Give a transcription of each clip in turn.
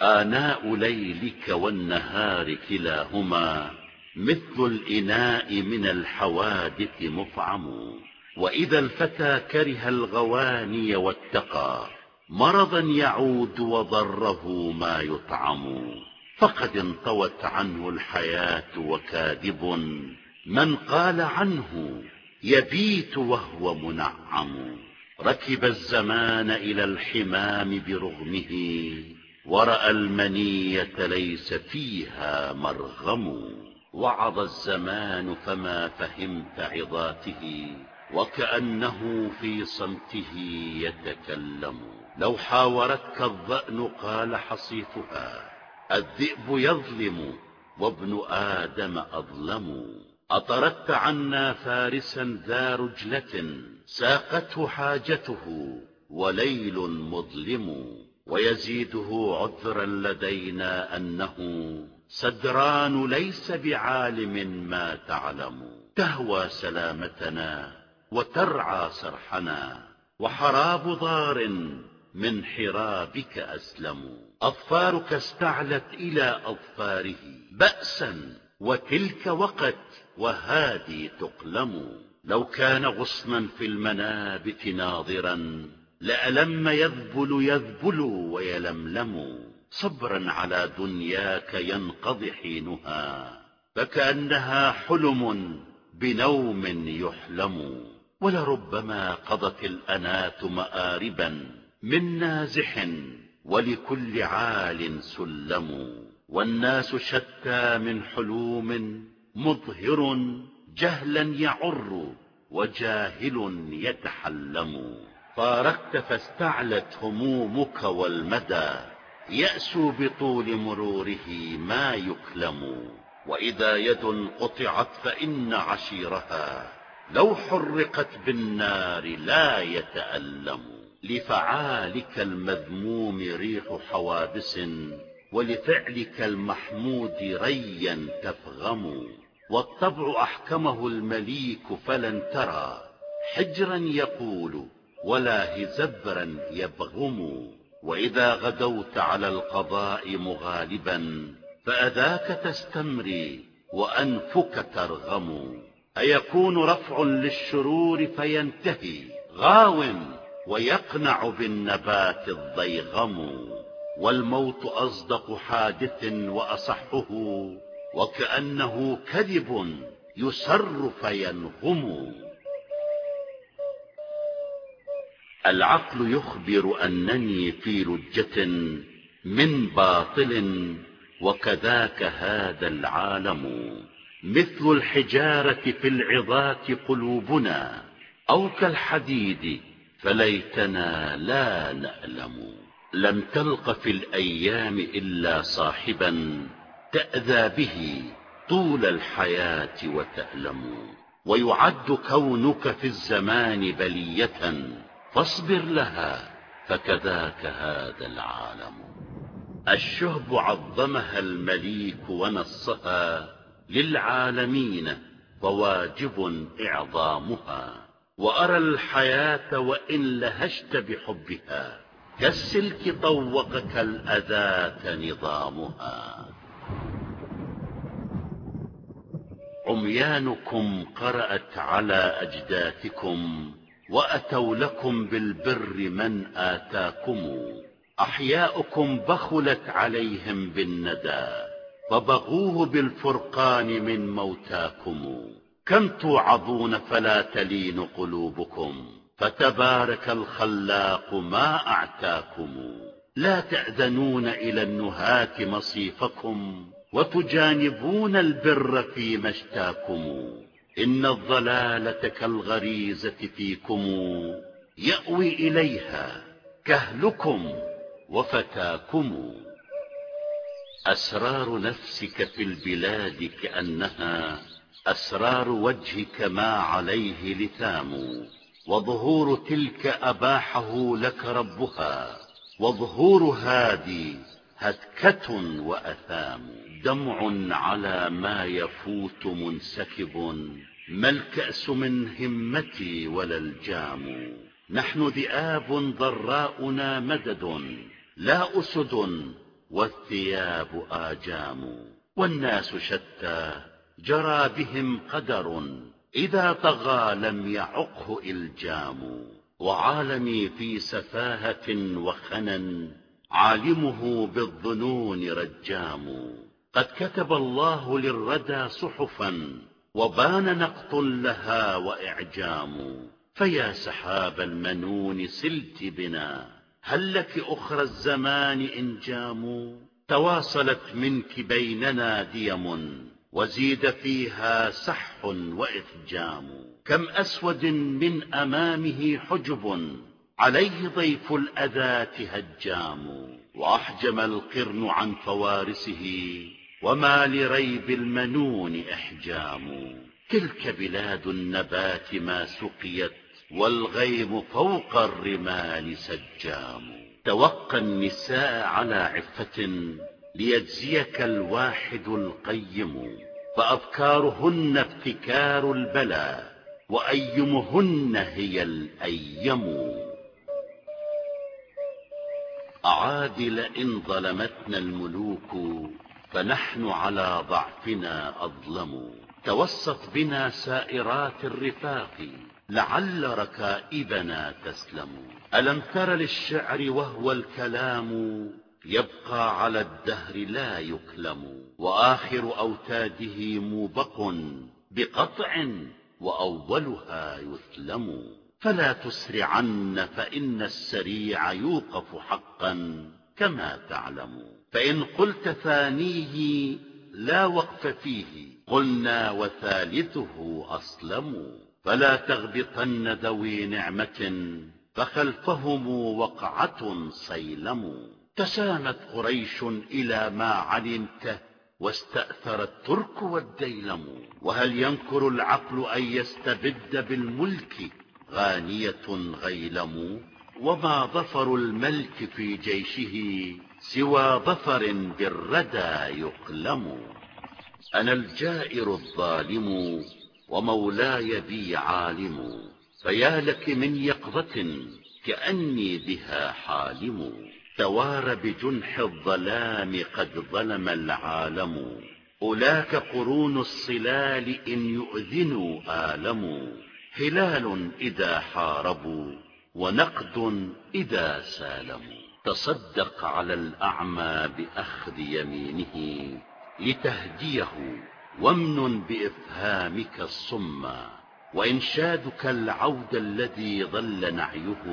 آناء ليلك والنهار كلاهما مثل الإناء من الحوادث مفعم وإذا الفتى كره الغواني واتقى مرضا يعود وضره ما يطعم. فقد انطوت عنه الحياة وكاذب. من قال عنه يبيت وهو منعم. ركب الزمان إلى الحمام برغمه. ورأى المنية ليس فيها مرغم وعظ الزمان فما فهمت عظاته وكأنه في صمته يتكلم. لو حاورتك الظأن قال حصيفها الذئب يظلم وابن آدم أظلم. أطردت عنا فارسا ذا رجلة ساقته حاجته وليل مظلم. ويزيده عذرا لدينا أنه سدران ليس بعالم ما تعلم. تهوى سلامتنا وترعى سرحنا وحراب ضار من حرابك أسلم. أظفارك استعلت إلى أظفاره بأسا وتلك وقت وهادي تقلم. لو كان غصنا في المنابت ناظرا لألم يذبل يذبل ويلملم صبرا على دنياك ينقضي حينها فكأنها حلم بنوم يحلم. ولربما قضت الأنات مآربا من نازح ولكل عال سلم. والناس شتى من حلوم مظهر جهلا يعر وجاهل يتحلم. فارقت فاستعلت همومك والمدى. يأسو بطول مروره ما يكلم. وإذا يد قطعت فإن عشيرها. لو حرقت بالنار لا يتألم. لفعالك المذموم ريح حوادث. ولفعلك المحمود ريا تفغم. والطبع أحكمه المليك فلن ترى. حجرا يقول ولا هزبرا يبغم. وإذا غدوت على القضاء مغالبا فأذاك تستمري وأنفك ترغم. أيكون رفع للشرور فينتهي غاو ويقنع بالنبات الضيغم. والموت أصدق حادث وأصحه وكأنه كذب يسر فينغم. العقل يخبر أنني في لجة من باطل وكذاك هذا العالم. مثل الحجارة في العظات قلوبنا أو كالحديد فليتنا لا نألم. لم تلق في الأيام إلا صاحبا تأذى به طول الحياة وتألم. ويعد كونك في الزمان بلية. فاصبر لها فكذاك هذا العالم. الشهب عظمها المليك ونصها للعالمين فواجب إعظامها. وأرى الحياة وإن لهشت بحبها كالسلك طوقك الأذاة نظامها. عميانكم قرأت على أجداثكم وأتوا لكم بالبر من آتاكم. أحياؤكم بخلت عليهم بالندى. فبغوه بالفرقان من موتاكم. كم توعظون فلا تلين قلوبكم. فتبارك الخلاق ما أعتاكم. لا تأذنون إلى النهاة مصيفكم. وتجانبون البر فيما اشتاكم. إن الضلالة كالغريزة فيكم يأوي إليها كهلكم وفتاكم. أسرار نفسك في البلاد كأنها أسرار وجهك ما عليه لثام وظهور تلك أباحه لك ربها وظهور هادي هتكة وأثام. دمع على ما يفوت منسكب ما الكأس من همتي ولا الجام. نحن ذئاب ضراؤنا مدد لا أسد والثياب آجام. والناس شتى جرى بهم قدر إذا طغى لم يعقه إلجام. وعالمي في سفاهة وخنا عالمه بالظنون رجام. قد كتب الله للردى صحفا وبان نقط لها وإعجام. فيا سحاب المنون سلت بنا هل لك أخرى الزمان إنجام تواصلت منك بيننا ديم وزيد فيها سح وإثجام. كم أسود من أمامه حجب عليه ضيف الأذات هجام وأحجم القرن عن فوارسه وما لريب المنون إحجام. تلك بلاد النبات ما سقيت والغيم فوق الرمال سجام. توقى النساء على عفة ليجزيك الواحد القيم. فأبكارهن ابتكار البلى وأيمهن هي الأيم. أعادل إن ظلمتنا الملوك فنحن على ضعفنا أظلم. توسط بنا سائرات الرفاق لعل ركائبنا تسلم. ألم تر للشعر وهو الكلام؟ يبقى على الدهر لا يكلم. وآخر أوتاده موبق بقطع وأولها يثلم فلا تسرعن فإن السريع يوقف حقا كما تعلم. فإن قلت ثانية لا وقف فيه. قلنا وثالثه أصلم فلا تغبطن ذوي نعمة. فخلفهم وقعة صيلم تسامت قريش إلى ما علمته واستأثر الترك والديلم. وهل ينكر العقل أن يستبد بالملك غانية غيلم؟ وما ظفر الملك في جيشه سوى ظفر بالردى يقلم. أنا الجائر الظالم ومولاي بي عالم. فيا لك من يقظة كأني بها حالم. توار بجنح الظلام قد ظلم العالم. أولاك قرون الصلال إن يؤذنوا آلموا هلال إذا حاربوا ونقد إذا سالموا. تصدق على الأعمى بأخذ يمينه لتهديه وامن بإفهامك الصما وإنشادك العود الذي ظل نعيه.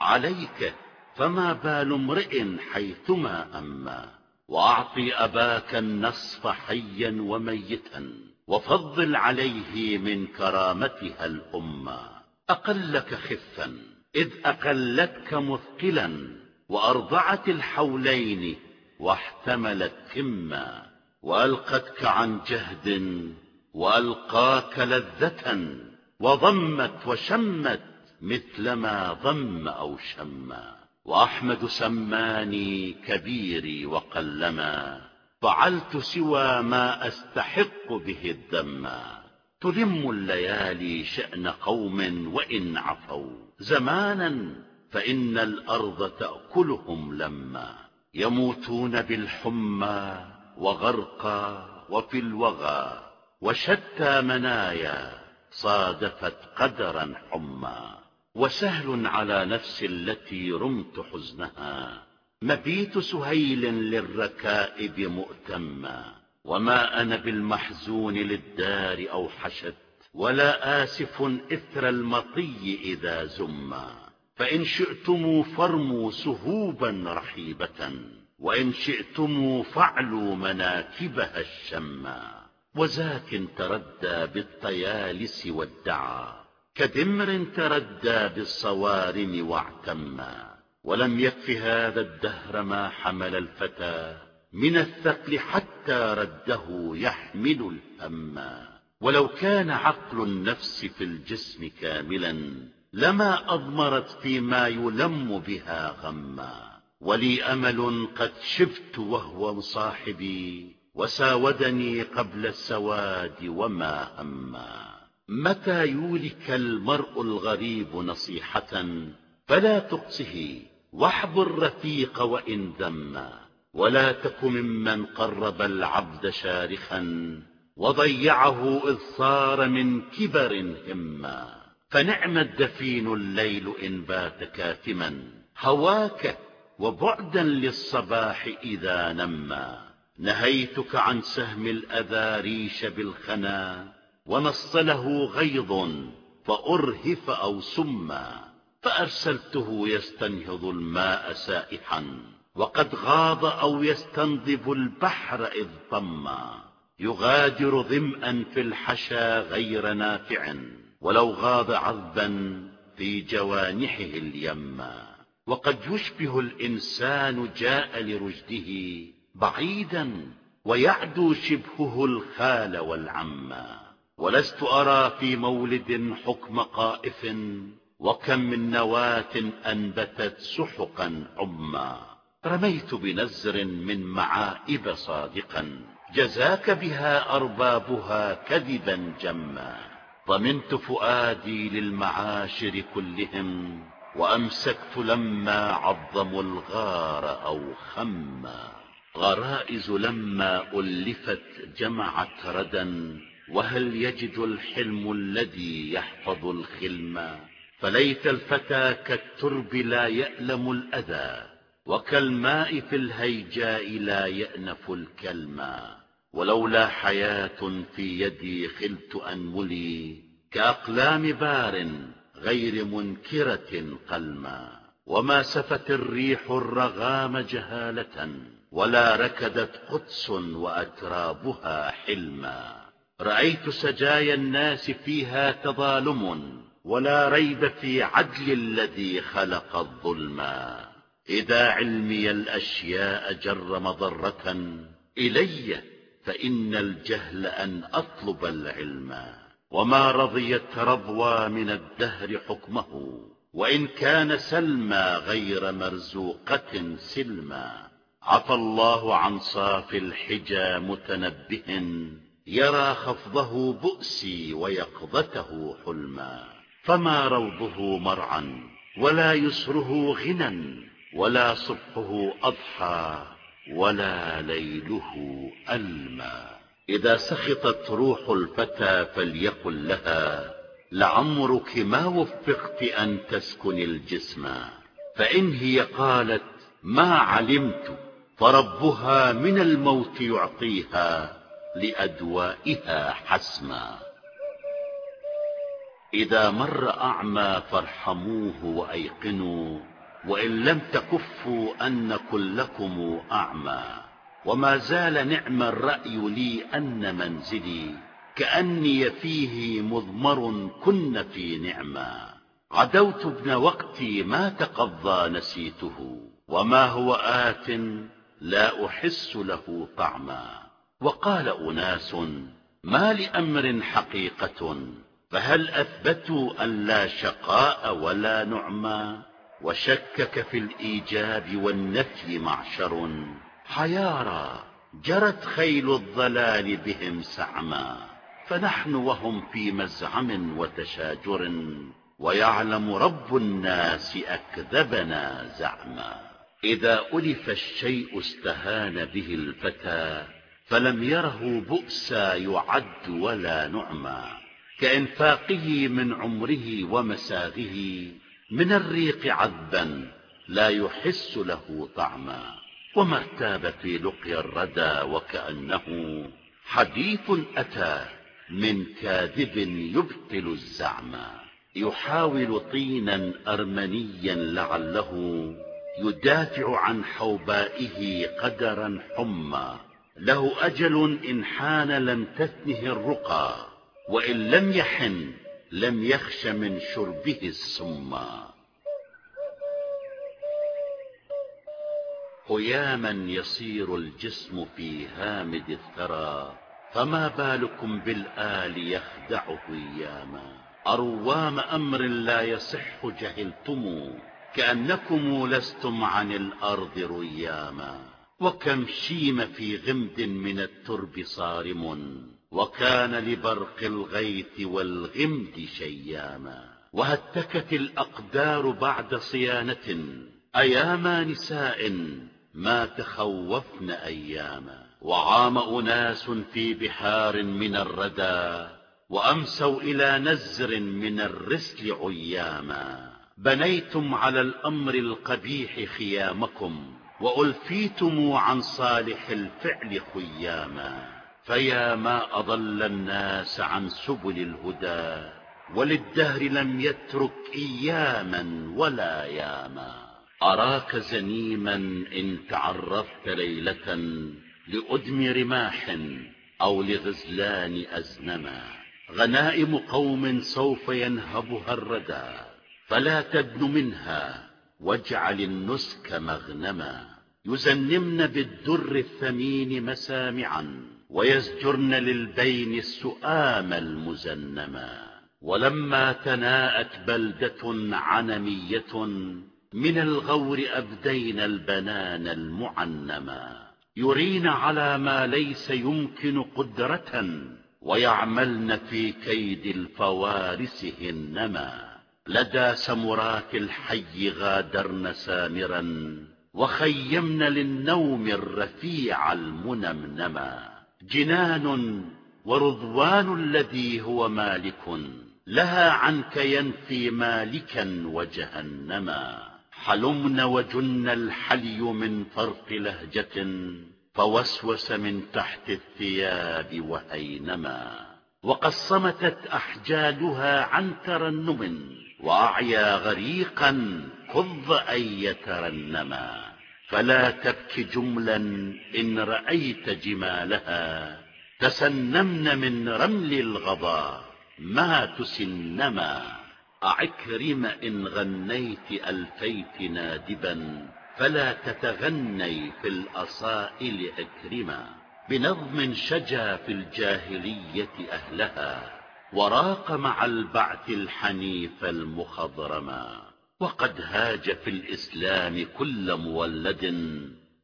عليك فما بال امرئ حيثما أما. وأعطي أباك النصف حيا وميتا وفضل عليه من كرامتها الأمة. أقلك خفا إذ أقلتك مثقلا. وأرضعت الحولين واحتملت كما وألقتك عن جهد وألقاك لذة وضمت وشمت مثلما ضم أو شما وأحمد سماني كبيري وقلما فعلت سوى ما أستحق به الذما تلم الليالي شأن قوم وإن عفوا. زمانا فإن الأرض تأكلهم لما يموتون بالحمى وغرقا وفي الوغى وشتى منايا صادفت قدرا حمى وسهل على نفس التي رمت حزنها مبيت سهيل للركائب مؤتما وما أنا بالمحزون للدار أوحشت ولا آسف إثر المطي إذا زما فإن شئتم فارموا سهوبا رحيبة وإن شئتم فاعلوا مناكبها الشما وزاك تردى بالطيالس والدعى كدمر تردى بالصوارم واعتما ولم يكف هذا الدهر ما حمل الفتى من الثقل حتى رده يحمل الهما ولو كان عقل النفس في الجسم كاملا لما أضمرت فيما يلم بها غما. ولي أمل قد شفت وهو مصاحبي وساودني قبل السواد وما هما متى يولك المرء الغريب نصيحة؟ فلا تقصه واحضر رفيق وإن ذما ولا تك ممن قرب العبد شارخا وضيعه إذ صار من كبر هما فنعم الدفين الليل إن بات كاتما. هواك وبعدا للصباح إذا نما. نهيتك عن سهم الأذاريش بالخنا. ونصله غيظ فأرهف أو سما. فأرسلته يستنهض الماء سائحا. وقد غاض أو يستنضب البحر إذ طما. يغادر ظمأ في الحشا غير نافع ولو غاض عذبا في جوانحه اليما وقد يشبه الإنسان جاء لرشده بعيدا ويعدو شبهه الخال والعما ولست أرى في مولد حكم قائف وكم من نواة أنبتت سحقا عما. رميت بنزر من معائب صادقا جزاك بها أربابها كذبا جما. ضمنت فؤادي للمعاشر كلهم وأمسكت لما عظموا الغار أو خما غرائز لما ألفت جمعت ردا وهل يجد الحلم الذي يحفظ الخلم؟ فليت الفتى كالترب لا يألم الأذى وكالماء في الهيجاء لا يأنف الكلما ولولا حياة في يدي خلت أنملي كأقلام بار غير منكرة قلما. وما سفت الريح الرغام جهالة ولا ركدت قدس وأترابها حلما. رأيت سجايا الناس فيها تظالم ولا ريب في عدل الذي خلق الظلما إذا علمي الأشياء جر مضرة إلي فإن الجهل أن أطلب العلم وما رضيت رضوى من الدهر حكمه وإن كان سلمى غير مرزوقة سلما عفى الله عن صاف الحجى متنبه يرى خفضه بؤسي ويقظته حلما. فما روضه مرعا ولا يسره غنى ولا صبحه أضحى. ولا ليله ألما. إذا سخطت روح الفتى فليقل لها لعمرك ما وفقت أن تسكن الجسم. فإن هي قالت ما علمت فربها من الموت يعطيها لأدوائها حسما. إذا مر أعمى فارحموه وأيقنوا وإن لم تكفوا أن كلكم أعمى. وما زال نعم الرأي لي أن منزلي كأني فيه مضمر كن في نعمة عدوت ابن وقتي ما تقضى نسيته وما هو آت لا أحس له طعما وقال أناس ما لأمر حقيقة فهل أثبتوا أن لا شقاء ولا نعما وشكك في الإيجاب والنفي معشر. حيارى جرت خيل الضلال بهم سعما. فنحن وهم في مزعم وتشاجر. ويعلم رب الناس أكذبنا زعما. إذا ألف الشيء استهان به الفتى فلم يره بؤسا يعد ولا نعما. كإنفاقه من عمره ومساغه من الريق عذبا لا يحس له طعما. وما ارتاب في لقيا الردى وكأنه حديث أتى من كاذب يبطل الزعما يحاول طينا أرمنيا لعله يدافع عن حوبائه قدرا حما له أجل إن حان لم تثنه الرقى. وإن لم يحن لم يخش من شربه السما هياما يصير الجسم في هامد الثرى فما بالكم بالآل يخدعه اياما أروام أمر لا يصح جهلتم كأنكم لستم عن الأرض رياما. وكم شيم في غمد من الترب صارم. وكان لبرق الغيث والغمد شياما وهتكت الأقدار بعد صيانة. أياما نساء ما تخوفن أياما وعام أناس في بحار من الردى وأمسوا إلى نزر من الرسل عياما. بنيتم على الأمر القبيح خيامكم وألفيتم عن صالح الفعل خياما. فيا ما أضل الناس عن سبل الهدى وللدهر لم يترك إياما ولا ياما. أراك زنيما إن تعرضت ليلة لأدم رماح أو لغزلان أزنما. غنائم قوم سوف ينهبها الردى فلا تدن منها واجعل النسك مغنما. يزنمن بالدر الثمين مسامعا ويزجرن للبين السؤام المزنما. ولما تناءت بلدة عنمية من الغور أبدين البنان المعنما. يرين على ما ليس يمكن قدرة ويعملن في كيد الفوارس هنما لدى سمرات الحي غادرن سامرا وخيمن للنوم الرفيع المنمنما. جنان ورضوان الذي هو مالك لها عنك ينفي مالكا وجهنما حلمن وجن الحلي من فرق لهجة فوسوس من تحت الثياب وهينما وقد صمتت أحجالها عن ترنم وأعيا غريقا كض أن يترنما فلا تبك جملا إن رأيت جمالها. تسنمن من رمل الغضا ما تسنما. أعكرم إن غنيت ألفيت نادبا. فلا تتغني في الأصائل أكرما. بنظم شجا في الجاهلية أهلها. وراق مع البعث الحنيف المخضرما. وقد هاج في الإسلام كل مولد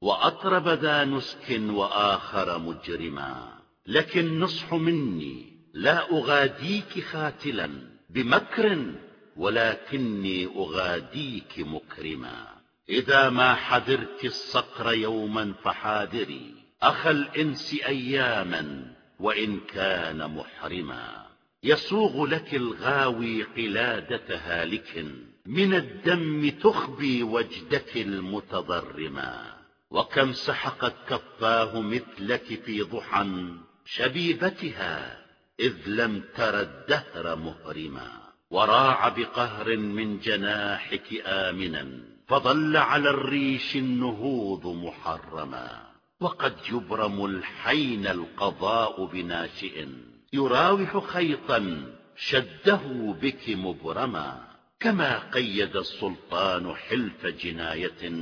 وأطرب ذا نسك وآخر مجرما. لكن نصح مني لا أغاديك خاتلا بمكر ولكني أغاديك مكرما. إذا ما حذرت الصقر يوما فحاذري أخا الإنس أياما وإن كان محرما. يسوغ لك الغاوي قلادة هالك. من الدم تخبي وجدك المتضرما. وكم سحقت كفاه مثلك في ضحى شبيبتها إذ لم تر الدهر مهرما. وراع بقهر من جناحك آمنا فظل على الريش النهوض محرما. وقد يبرم الحين القضاء بناشئ يراوح خيطا شده بك مبرما. كما قيد السلطان حلف جناية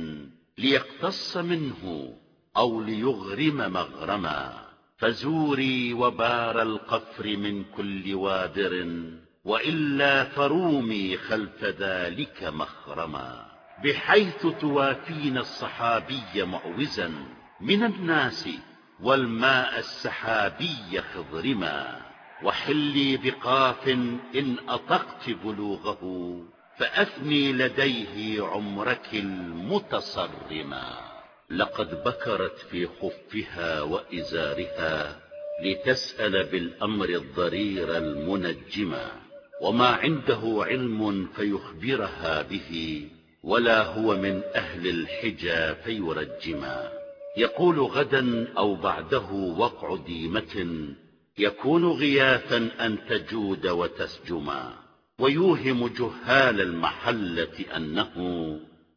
ليقتص منه أو ليغرم مغرما. فزوري وبار القفر من كل وادر وإلا فرومي خلف ذلك مخرما. بحيث توافين الصحابي معوزا من الناس والماء السحابي خضرما. وحلي بقاف إن أطقت بلوغه فأثني لديه عمرك المتصرما. لقد بكرت في خفها وإزارها لتسأل بالأمر الضرير المنجما. وما عنده علم فيخبرها به ولا هو من أهل الحجى فيرجما. يقول غدا أو بعده وقع ديمة يكون غياثا أن تجود وتسجما ويوهم جهال المحلة أنه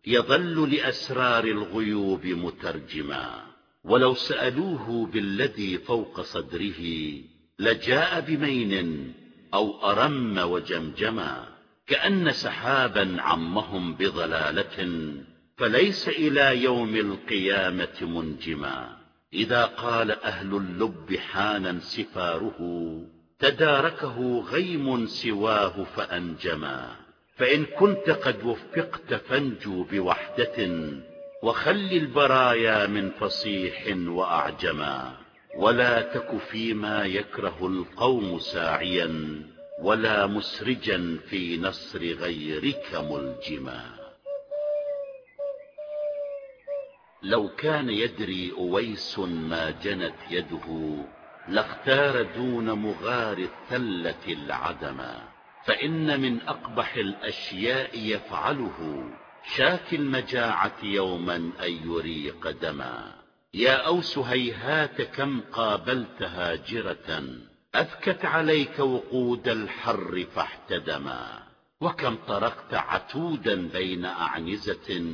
يظل لأسرار الغيوب مترجما. ولو سألوه بالذي فوق صدره لجاء بمين أو أرم وجمجما كأن سحابا عمهم بضلالة فليس إلى يوم القيامة منجما. إذا قال أهل اللب حانا سفاره تداركه غيم سواه فأنجما. فإن كنت قد وفقت فانجو بوحدة وخل البرايا من فصيح وأعجما. ولا تك فيما يكره القوم ساعيا ولا مسرجا في نصر غيرك ملجما. لو كان يدري أويس ما جنت يده لاختار دون مغار الثلة العدما فإن من أقبح الأشياء يفعله شاك المجاعة يوما أن يريق دما. يا أوس هيهات كم قابلت هاجرة أذكت عليك وقود الحر فاحتدما. وكم طرقت عتودا بين أعنزة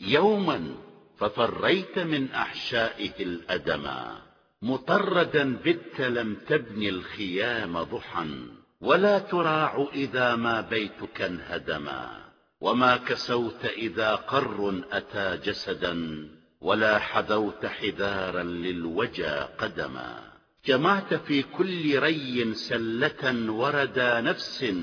يوما ففريت من أحشائه الأدما مطردا بت لم تبني الخيام ضحى ولا تراع إذا ما بيتك انهدما وما كسوت إذا قر أتى جسدا ولا حذوت حذارا للوجى قدما جمعت في كل ري سلة وردا نفس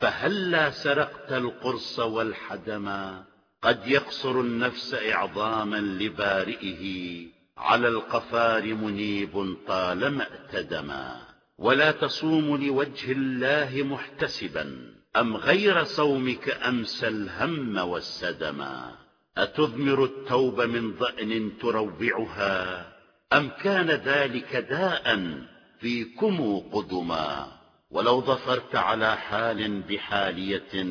فهلا سرقت القرص والحدما قد يقصر النفس إعظاما لبارئه. على القفار منيب طالما ائتدما ولا تصوم لوجه الله محتسبا. أم غير صومك أمسى الهم والسدما. أتضمر التوب من ضأن تروعها؟ أم كان ذلك داء فيكم قدما؟ ولو ظفرت على حال بحالية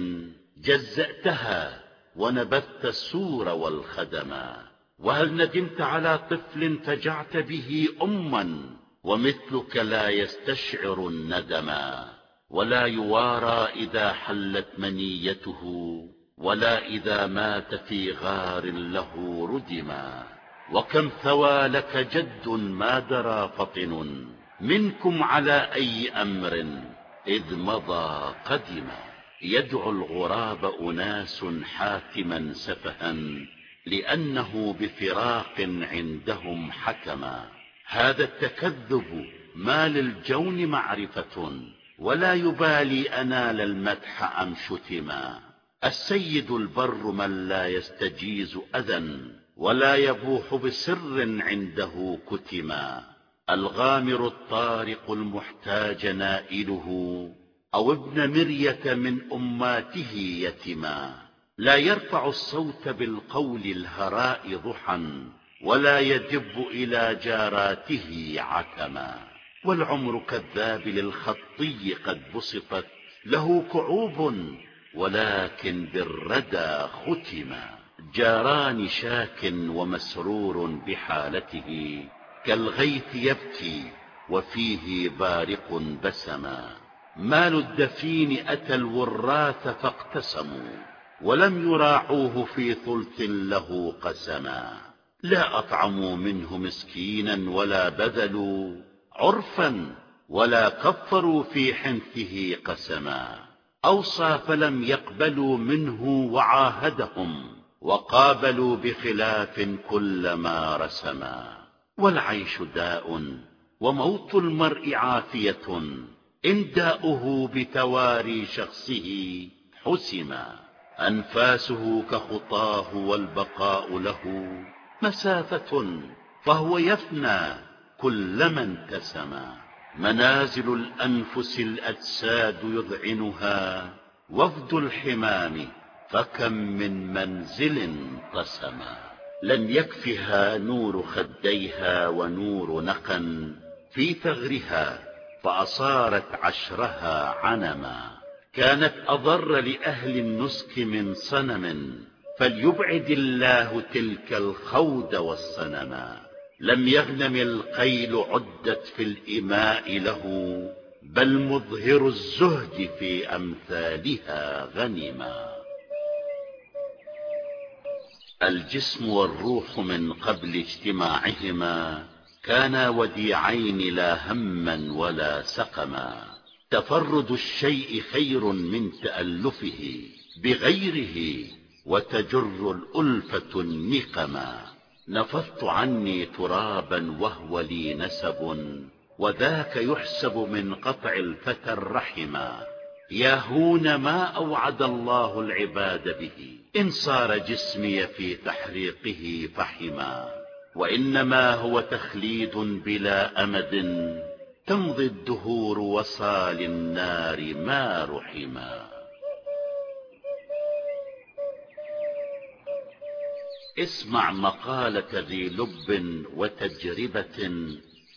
جزأتها. ونبذت السور والخدما وهل ندمت على طفل فجعت به أما ومثلك لا يستشعر الندما ولا يوارى إذا حلت منيته ولا إذا مات في غار له ردما وكم ثوى لك جد ما درى فطن. منكم على أي أمر إذ مضى قدما يدعو الغراب أناس حاتما سفها لأنه بفراق عندهم حكما. هذا التكذب ما للجون معرفة ولا يبالي أنال المدح أم شتما. السيد البر من لا يستجيز أذى ولا يبوح بسر عنده كتما. الغامر الطارق المحتاج نائله أو ابن مرية من أماته يتما لا يرفع الصوت بالقول الهراء ضحى ولا يدب إلى جاراته عتما. والعمر كالذاب للخطي قد بسطت له كعوب ولكن بالردى ختما. جاران شاك ومسرور بحالته كالغيث يبكي وفيه بارق بسما. مال الدفين أتى الوراث فاقتسموا ولم يراعوه في ثلث له قسما لا أطعموا منه مسكينا ولا بذلوا عرفا ولا كفروا في حنثه قسما أوصى فلم يقبلوا منه وعاهدهم وقابلوا بخلاف كل ما رسما والعيش داء وموت المرء عافية إن داؤه بتواري شخصه حسما أنفاسه كخطاه والبقاء له مسافة فهو يفنى كلما انتسما منازل الأنفس الأجساد يذعنها وفد الحمام فكم من منزل قسما لن يكفها نور خديها ونور نقا في ثغرها فأصارت عشرها عنما. كانت أضر لأهل النسك من صنم فليبعد الله تلك الخود والصنما لم يغنم القيل عدت في الإماء له بل مظهر الزهد في أمثالها غنما. الجسم والروح من قبل اجتماعهما كانا وديعين لا هما ولا سقما. تفرد الشيء خير من تألفه بغيره وتجر الألفة النقما. نفضت عني ترابا وهو لي نسب وذاك يحسب من قطع الفتى الرحما يهون ما أوعد الله العباد به إن صار جسمي في تحريقه فحما. وإنما هو تخليد بلا أمد تمضي الدهور وصال النار ما رحما. اسمع مقالة ذي لب وتجربة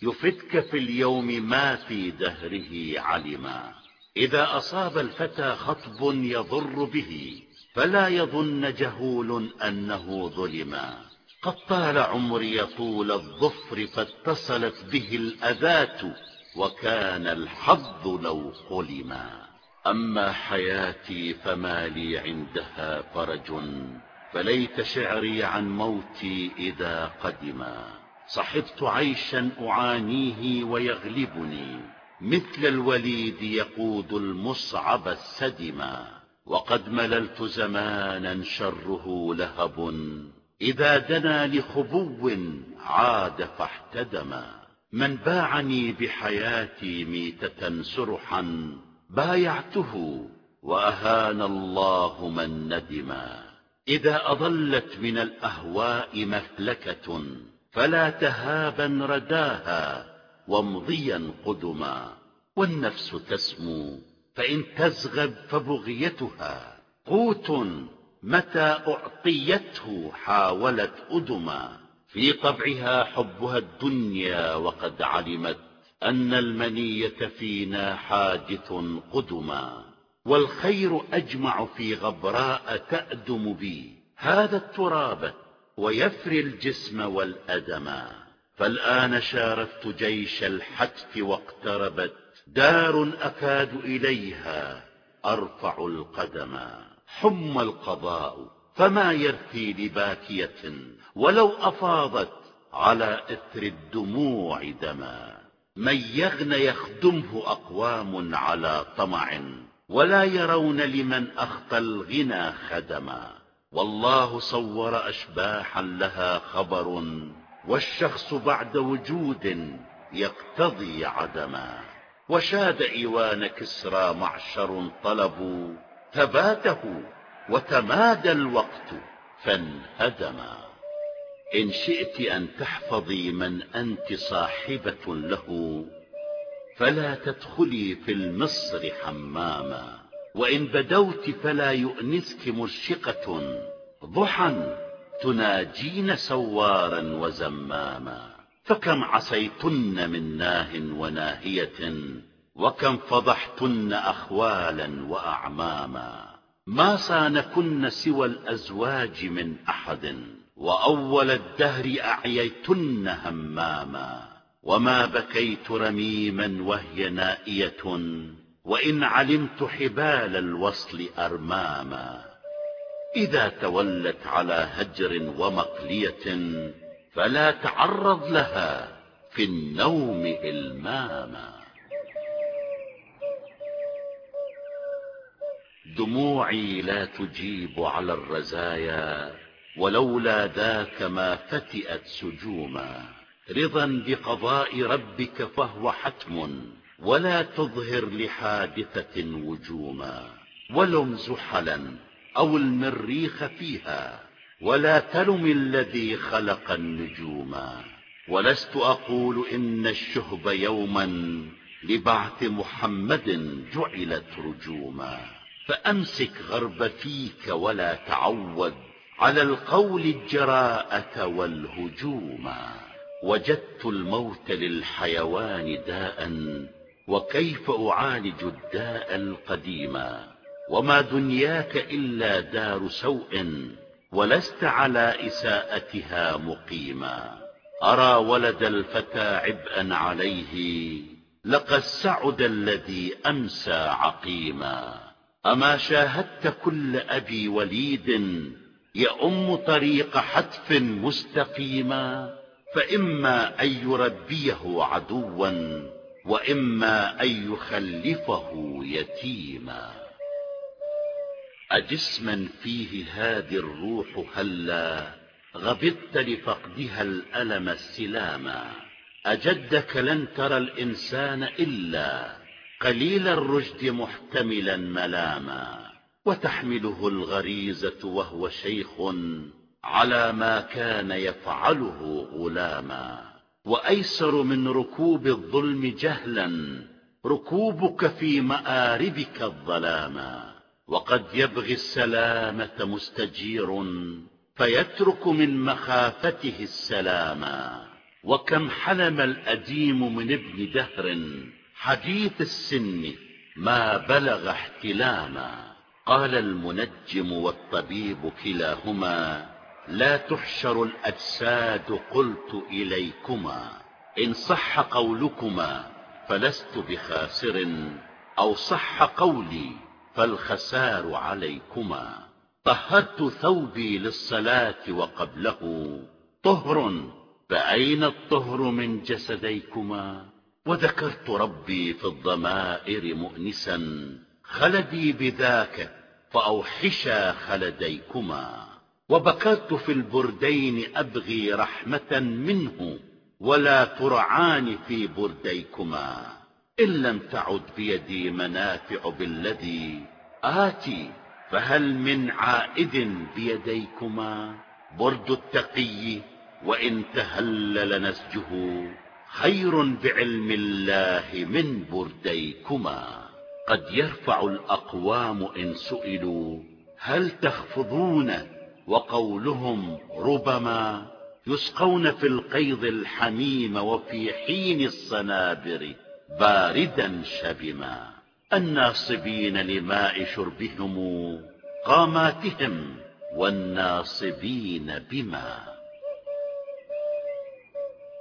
يفدك في اليوم ما في دهره علما. إذا أصاب الفتى خطب يضر به فلا يظن جهول أنه ظلما. قد طال عمري طول الظفر فاتصلت به الأذات وكان الحظ لو قلما. أما حياتي فما لي عندها فرج فليت شعري عن موتي إذا قدما. صحبت عيشا أعانيه ويغلبني مثل الوليد يقود المصعب السدما. وقد مللت زمانا شره لهب إذا دنا لخبو عاد فاحتدما من باعني بحياتي ميتة سرحا بايعته وأهان الله من ندما إذا أضلت من الأهواء مهلكة فلا تهابا رداها وامضيا قدما. والنفس تسمو فإن تزغب فبغيتها. قوت متى أعطيته حاولت أدما. في طبعها حبها الدنيا وقد علمت أن المنية فينا حادث قدما. والخير أجمع في غبراء تأدم بي. هذا التراب ويفري الجسم والأدما فالآن شارفت جيش الحتف واقتربت. دار أكاد إليها أرفع القدما حم القضاء فما يرثي لباكية ولو أفاضت على إثر الدموع دما. من يغن يخدمه أقوام على طمع ولا يرون لمن أخطى الغنى خدما. والله صور أشباحا لها خبر والشخص بعد وجود يقتضي عدما. وشاد إيوان كسرى معشر طلبوا ثباته وتمادى الوقت فانهدما إن شئت أن تحفظي من أنت صاحبة له فلا تدخلي في المصر حماما. وإن بدوت فلا يؤنسك مرشقة. ضحى تناجين سوارا وزماما. فكم عصيتن من ناه وناهية وكم فضحتن أخوالا وأعماما. ما صانكن سوى الأزواج من أحد وأول الدهر أعييتن هماما. وما بكيت رميما وهي نائية وإن علمت حبال الوصل أرماما. إذا تولت على هجر ومقلية فلا تعرض لها في النوم إلماما. دموعي لا تجيب على الرزايا ولولا ذاك ما فتئت سجوما. رضا بقضاء ربك فهو حتم ولا تظهر لحادثة وجوما. ولم زحلا أو المريخ فيها ولا تلم الذي خلق النجوما. ولست أقول إن الشهب يوما لبعث محمد جعلت رجوما. فأمسك غرب فيك ولا تعود على القول الجراءة والهجوما وجدت الموت للحيوان داء وكيف أعالج الداء القديما وما دنياك إلا دار سوء ولست على إساءتها مقيما أرى ولد الفتى عبئا عليه لقد سعد الذي أمسى عقيما. أما شاهدت كل أبي وليد يؤم طريق حتف مستقيما فإما أن يربيه عدوا وإما أن يخلفه يتيما. أجسما فيه هادي الروح هلا غبطت لفقدها الألم السلاما. أجدك لن ترى الإنسان إلا قليل الرشد محتملا ملاما وتحمله الغريزة وهو شيخ على ما كان يفعله غلاما. وأيسر من ركوب الظلم جهلا ركوبك في مآربك الظلاما. وقد يبغي السلامة مستجير فيترك من مخافته السلاما. وكم حلم الأديم من ابن دهر حديث السن ما بلغ احتلاما. قال المنجم والطبيب كلاهما لا تحشر الأجساد قلت إليكما. إن صح قولكما فلست بخاسر أو صح قولي فالخسار عليكما. طهرت ثوبي للصلاة وقبله. طهر فأين الطهر من جسديكما؟ وذكرت ربي في الضمائر مؤنسا خلدي بذاك فأوحشا خلديكما. وبكرت في البردين أبغي رحمة منه ولا ترعان في برديكما. إن لم تعد بيدي منافع بالذي آتي فهل من عائد بيديكما؟ برد التقي وإن تهلل نسجه. خير بعلم الله من برديكما. قد يرفع الأقوام إن سئلوا هل تخفضون وقولهم ربما يسقون في القيض الحميم وفي حين الصنابر باردا شبما. الناصبين لماء شربهم قاماتهم والناصبين بما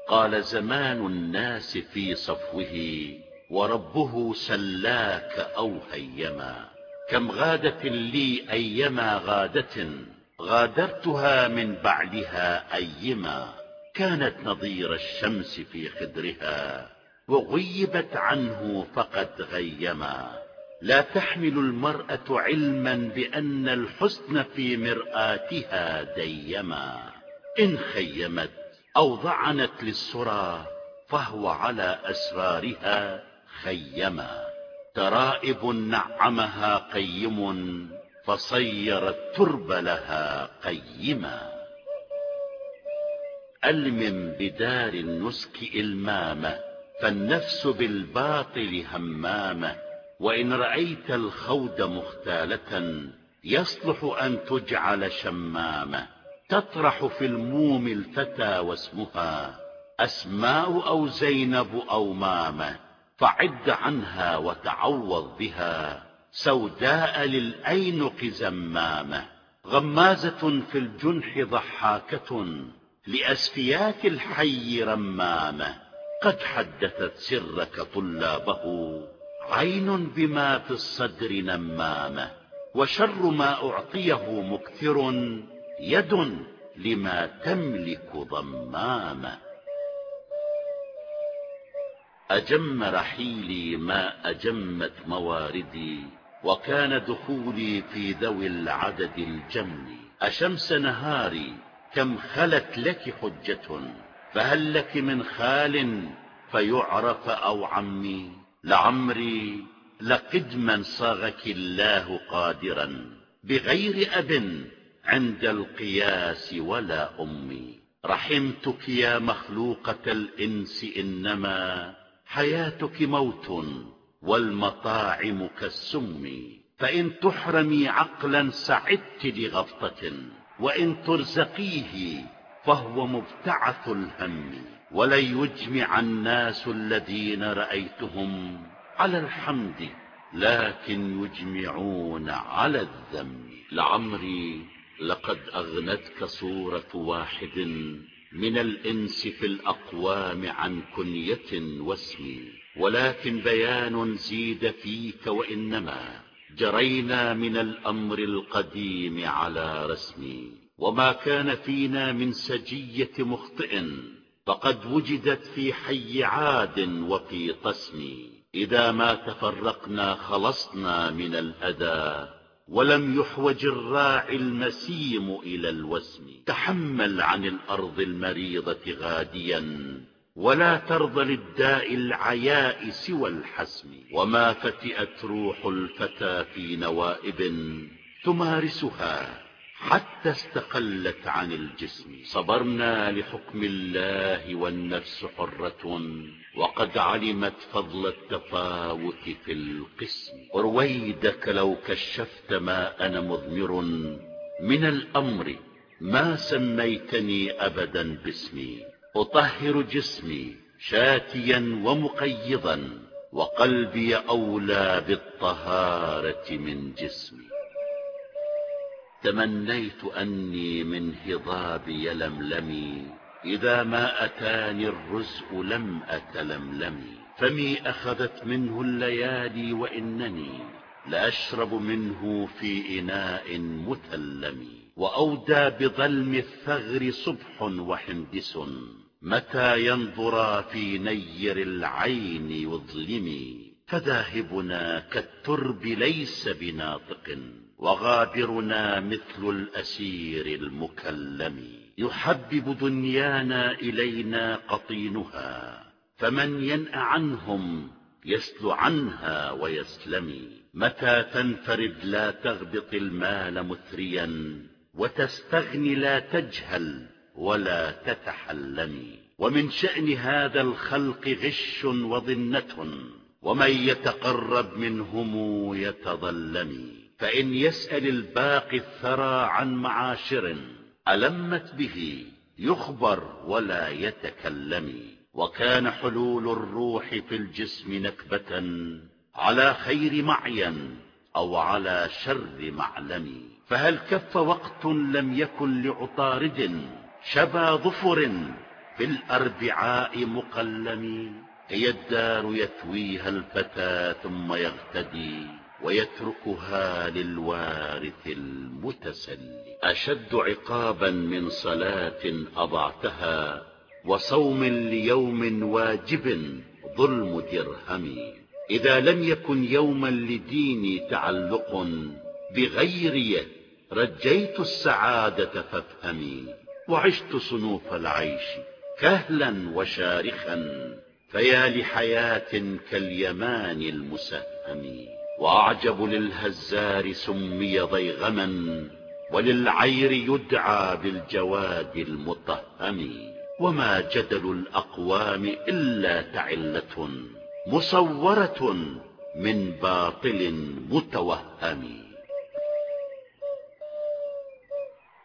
قال زمان الناس في صفوه وربه سلاك أو هيما كم غادة لي أيما غادة غادرتها من بعدها أيما كانت نظير الشمس في خدرها وغيبت عنه فقد غيما لا تحمل المرأة علما بأن الحسن في مرآتها ديما إن خيمت أو ضعنت للسرى فهو على أسرارها خيما. ترائب نعمها قيم فصير الترب لها قيما. ألمم بدار النسك إلمامة فالنفس بالباطل همامة. وإن رأيت الخود مختالة يصلح أن تجعل شمامة. تطرح في الموم الفتى واسمها. أسماء أو زينب أو مامة فعد عنها وتعوض بها. سوداء للأينق زمامة غمازة في الجنح ضحاكة لأسفيات الحي رمامة. قد حدثت سرك طلابه عين بما في الصدر نمامة. وشر ما أعطيه مكثر يد لما تملك ضمامة أجم رحيلي ما أجمت مواردي وكان دخولي في ذوي العدد الجم. أشمس نهاري كم خلت لك حجة؟ فهل لك من خال فيعرف أو عمي؟ لعمري لقدما صاغك الله قادرا. بغير أب عند القياس ولا أمي. رحمتك يا مخلوقة الإنس إنما حياتك موت والمطاعم كالسم. فإن تحرمي عقلا سعدت لغبطة وإن ترزقيه فهو مبتعث الهم. ولن يجمع الناس الذين رأيتهم على الحمد لكن يجمعون على الذم. لعمري لقد أغنتك صورة واحد من الإنس في الأقوام عن كنية واسم ولكن بيان زيد فيك وإنما جرينا من الأمر القديم على رسم. وما كان فينا من سجية مخطئ فقد وجدت في حي عاد وفي طسم إذا ما تفرقنا خلصنا من الأذى ولم يحوج الراعي المسيم إلى الوسم. تحمل عن الأرض المريضة غاديا ولا ترضى للداء العياء سوى الحسم. وما فتئت روح الفتى في نوائب تمارسها. حتى استقلت عن الجسم. صبرنا لحكم الله والنفس حرة وقد علمت فضل التفاوت في القسم. رويدك لو كشفت ما أنا مضمر من الأمر ما سميتني أبدا باسمي. أطهر جسمي شاتيا ومقيضا وقلبي أولى بالطهارة من جسمي. تمنيت أني من هضابي لملمي إذا ما أتاني الرزء لم أتلملمي. فمي أخذت منه الليالي وإنني لأشرب منه في إناء مثلم وأودى بظلم الثغر صبح وحندس متى ينظر في نير العين يظلمي. فذاهبنا كالترب ليس بناطق. وغادرنا مثل الأسير المكلم. يحبب دنيانا إلينا قطينها فمن ينأ عنهم يسل عنها ويسلم. متى تنفرد لا تغبط المال مثريا وتستغني لا تجهل ولا تتحلم. ومن شأن هذا الخلق غش وظنة ومن يتقرب منهم يتظلم. فإن يسأل الباقي الثرى عن معاشر ألمت به يخبر ولا يتكلم. وكان حلول الروح في الجسم نكبة على خير معين أو على شر معلم. فهل كف وقت لم يكن لعطارد شبا ظفر في الأربعاء مقلم. هي الدار يثويها الفتى ثم يغتدي. ويتركها للوارث المتسلي. أشد عقابا من صلاة أضعتها وصوم ليوم واجب ظلم درهم. إذا لم يكن يوما لديني تعلق بغيري رجيت السعادة فافهمي. وعشت صنوف العيش كهلا وشارخا فيا لحياة كاليمان المسهم وأعجب للهزار سمي ضيغما وللعير يدعى بالجواد المطهم وما جدل الأقوام إلا تعلة مصورة من باطل متوهم.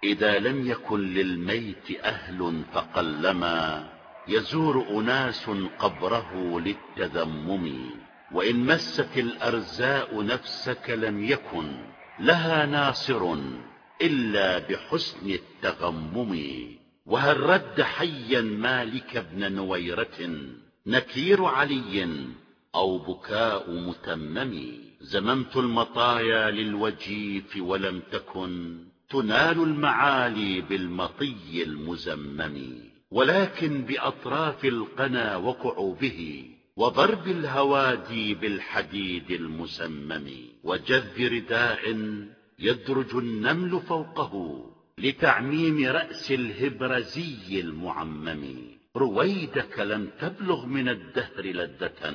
إذا لم يكن للميت أهل فقلما يزور أناس قبره للتذمم. وإن مست الأرزاء نفسك لم يكن لها ناصر إلا بحسن التغمم. وهل رد حيا مالك بن نويرة نكير علي أو بكاء متمم؟ زممت المطايا للوجيف ولم تكن تنال المعالي بالمطي المزمم. ولكن بأطراف القنا وقعوا به وضرب الهوادي بالحديد المسمم وجذ رداء يدرج النمل فوقه لتعميم رأس الهبرزي المعمم. رويدك لم تبلغ من الدهر لذة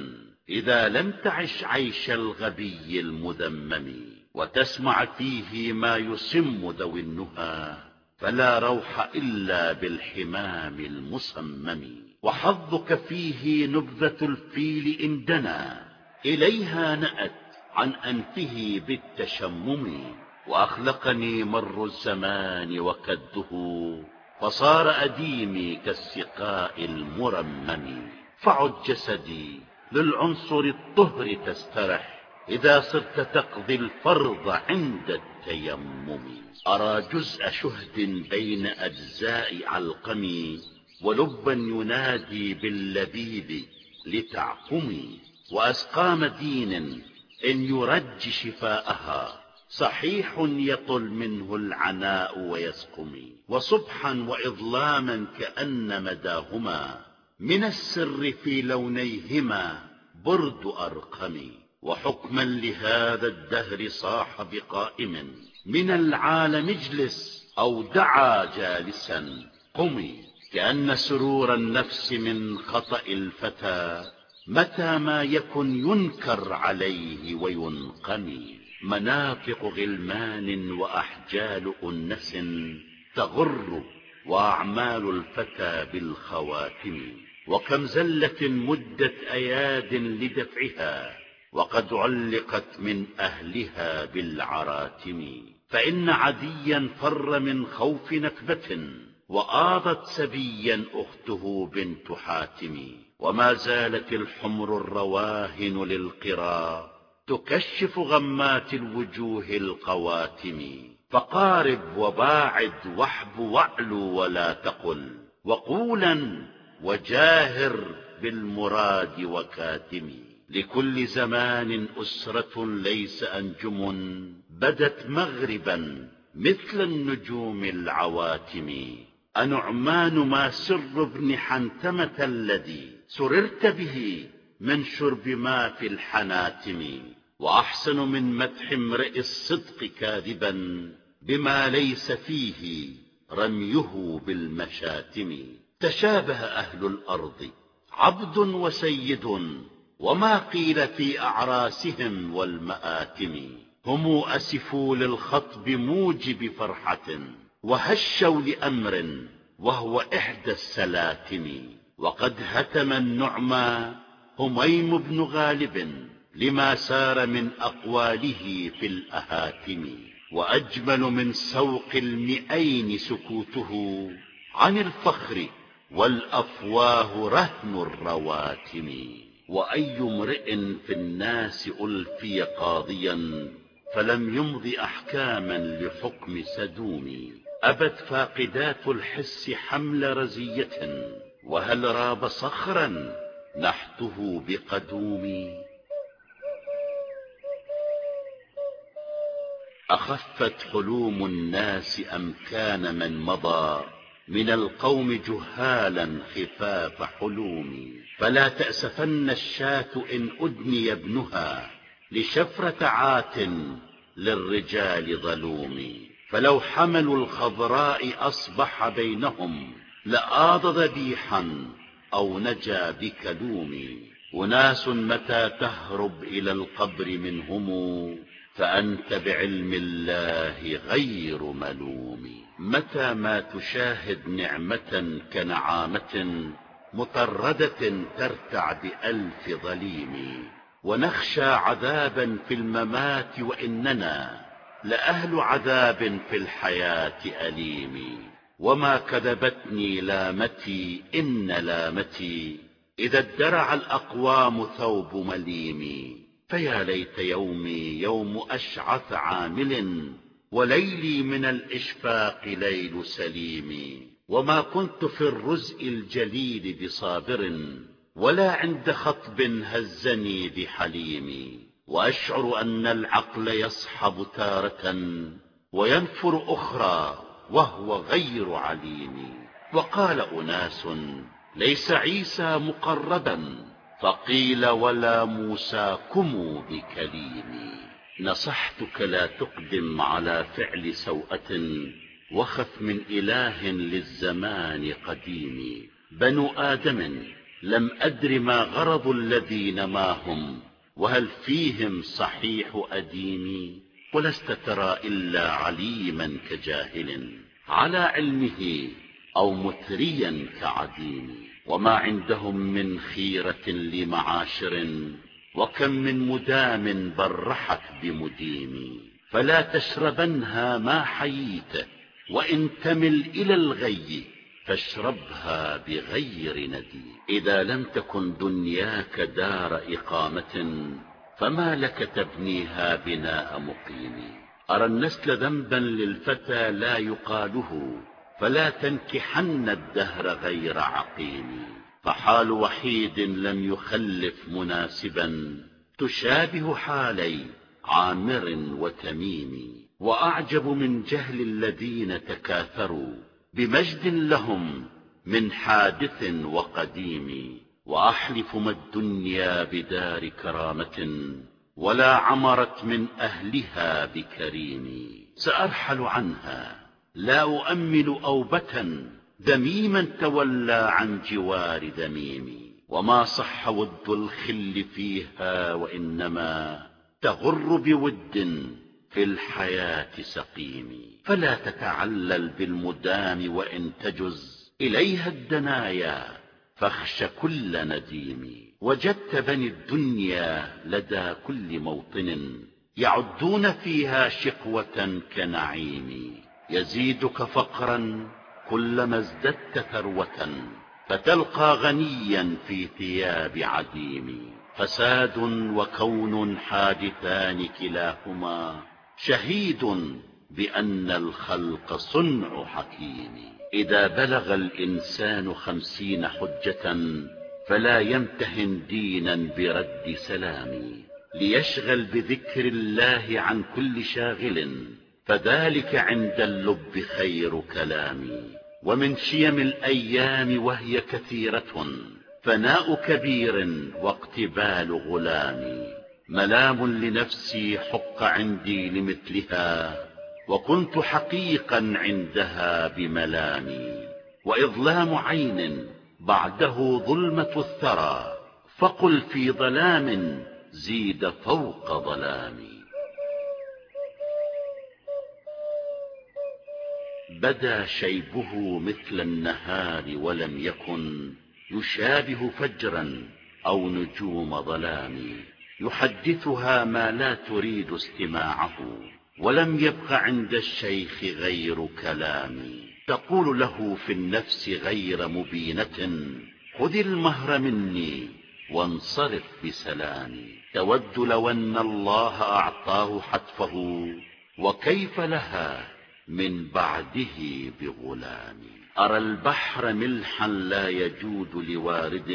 إذا لم تعش عيش الغبي المذمم. وتسمع فيه ما يسم ذوي النهى فلا روح إلا بالحمام المصمم. وحظك فيه نبذة الفيل إن دنا. إليها نأت عن أنفه بالتشمم وأخلقني مر الزمان وكده فصار أديمي كالسقاء المرمم. فعد جسدي للعنصر الطهر تسترح إذا صرت تقضي الفرض عند التيمم. أرى جزء شهد بين أجزاء علقمي ولبا ينادي باللبيب لتعقمي وأسقام دين إن يرج شفاءها صحيح يطل منه العناء ويسقمي وصبحا وإظلاما كأن مداهما من السر في لونيهما برد أرقم وحكما لهذا الدهر صاح بقائم من العالم اجلس أو دعا جالسا قمي كأن سرور النفس من خطأ الفتى متى ما يكن ينكر عليه وينقمي مناطق غلمان وأحجال أنس تغر وأعمال الفتى بالخواتم. وكم زلة مدت أياد لدفعها وقد علقت من أهلها بالعراتم. فإن عديا فر من خوف نكبة وآضت سبيا أخته بنت حاتم وما زالت الحمر الرواهن للقرى تكشف غمات الوجوه القواتم فقارب وباعد واحب وأعلو ولا تقل وقولا وجاهر بالمراد وكاتم. لكل زمان أسرة ليس أنجم بدت مغربا مثل النجوم العواتم. أنعمان ما سر ابن حنتمة الذي سررت به من شرب ما في الحناتم وأحسن من مدح امرئ الصدق كاذبا بما ليس فيه رميه بالمشاتم. تشابه أهل الأرض عبد وسيد وما قيل في أعراسهم والمآتم. هم أسفوا للخطب موجب فرحة. وهشوا لأمر وهو إحدى السلاتم وقد هتم النعمى هميم بن غالب لما سار من أقواله في الأهاتم وأجمل من سوق المئين سكوته عن الفخر والأفواه رهن الرواتم وأي امرئ في الناس ألفي قاضيا فلم يمض أحكاما لحكم سدوم أبت فاقدات الحس حمل رزية وهل راب صخرا نحته بقدوم؟ أخفت حلوم الناس أم كان من مضى من القوم جهالا خفاف حلوم. فلا تأسفن الشاة إن أدني ابنها لشفرة عات للرجال ظلوم. فلو حملوا الخضراء أصبح بينهم لآض ذبيحا أو نجا بكلوم. أناس متى تهرب إلى القبر منهم؟ فأنت بعلم الله غير ملوم. متى ما تشاهد نعمة كنعامة مطردة ترتع بألف ظليم. ونخشى عذابا في الممات وإننا لأهل عذاب في الحياة أليم وما كذبتني لامتي إن لامتي. إذا ادرع الأقوام ثوب مليم فيا ليت يومي يوم أشعث عامل وليلي من الإشفاق ليل سليم وما كنت في الرزء الجليل بصابر ولا عند خطب هزني بحليم وأشعر أن العقل يصحب تارة وينفر أخرى وهو غير عليم. وقال أناس ليس عيسى مقربا فقيل ولا موساكم بكليم. نصحتك لا تقدم على فعل سوءة وخف من إله للزمان قديم. بنو آدم لم أدر ما غرض الذين ما هم وهل فيهم صحيح أديم ولست ترى إلا عليما كجاهل على علمه أو مثريا كعديم وما عندهم من خيرة لمعاشر وكم من مدام برحت بمديم فلا تشربنها ما حييت وإن تمل إلى الغي فاشربها بغير ندي إذا لم تكن دنياك دار إقامة فما لك تبنيها بناء مقيم؟ أرى النسل ذنبا للفتى لا يقاله فلا تنكحن الدهر غير عقيم. فحال وحيد لم يخلف مناسبا تشابه حالي عامر وتميم. وأعجب من جهل الذين تكاثروا بمجد لهم من حادث وقديم وأحلف ما الدنيا بدار كرامة ولا عمرت من أهلها بكريم. سأرحل عنها لا أؤمل أوبة ذميما تولى عن جوار ذميم. وما صح ود الخل فيها وإنما تغر بود في الحياة سقيم فلا تتعلل بالمدام وإن تجز إليها الدنايا فاخش كل نديم وجدت بني الدنيا لدى كل موطن يعدون فيها شقوة كنعيم يزيدك فقرا كلما ازددت ثروة فتلقى غنيا في ثياب عديم فساد وكون حادثان كلاهما شهيد بأن الخلق صنع حكيم. إذا بلغ الإنسان خمسين حجة فلا يمتهن دينا برد سلام. ليشغل بذكر الله عن كل شاغل فذلك عند اللب خير كلام. ومن شيم الأيام وهي كثيرة فناء كبير واقتبال غلام. ملام لنفسي حق عندي لمثلها وكنت حقيقا عندها بملامي وإظلام عين بعده ظلمة الثرى فقل في ظلام زيد فوق ظلامي. بدا شيبه مثل النهار ولم يكن يشابه فجرا أو نجوم ظلام يحدثها ما لا تريد استماعه ولم يبق عند الشيخ غير كلام تقول له في النفس غير مبينة خذ المهر مني وانصرف بسلام تود لو أن الله أعطاه حتفه وكيف لها من بعده بغلام أرى البحر ملحا لا يجود لوارد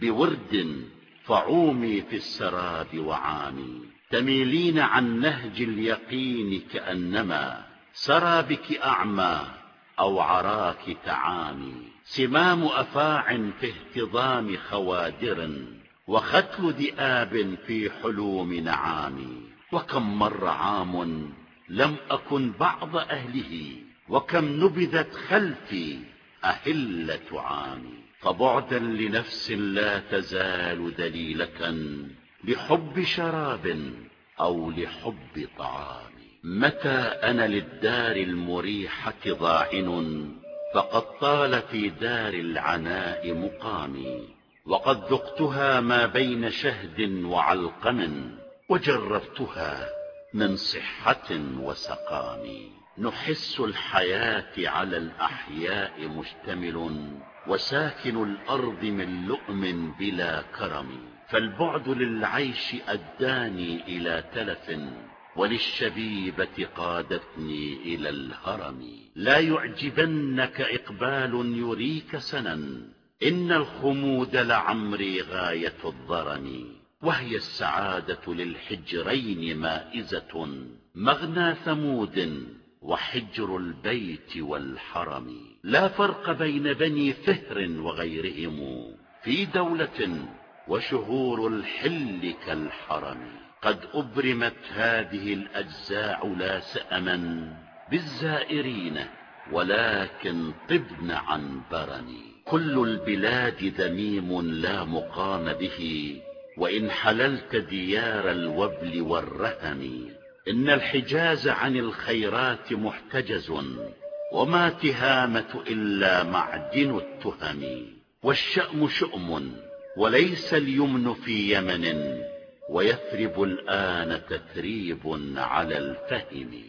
بورد فعومي في السراب وعامي تميلين عن نهج اليقين كأنما سرى بك أعمى أو عراك تعامي سمام أفاع في اهتضام خوادر وختل ذئاب في حلوم نعامي. وكم مر عام لم أكن بعض أهله وكم نبذت خلفي أهلة عامي. فبعدا لنفس لا تزال دليلة لحب شراب أو لحب طعام. متى أنا للدار المريحة ضاعن فقد طال في دار العناء مقامي. وقد ذقتها ما بين شهد وعلقم وجربتها من صحة وسقام. نحس الحياة على الأحياء مشتمل وساكن الأرض من لؤم بلا كرم فالبعد للعيش أداني إلى تلف وللشبيبة قادتني إلى الهرم. لا يعجبنك إقبال يريك سنا إن الخمود لعمري غاية الضرم. وهي السعادة للحجرين مائزة مغنى ثمود وحجر البيت والحرم. لا فرق بين بني فهر وغيرهم في دولة وشهور الحل كالحرم. قد أبرمت هذه الأجزاع لا سأما بالزائرين ولكن طبن عن برم كل البلاد ذميم لا مقام به وإن حللت ديار الوبل والرهن إن الحجاز عن الخيرات محتجز وما تهامة إلا معدن التهم والشأم شؤم وليس اليمن في يمن ويثرب الآن تثريب على الفهم.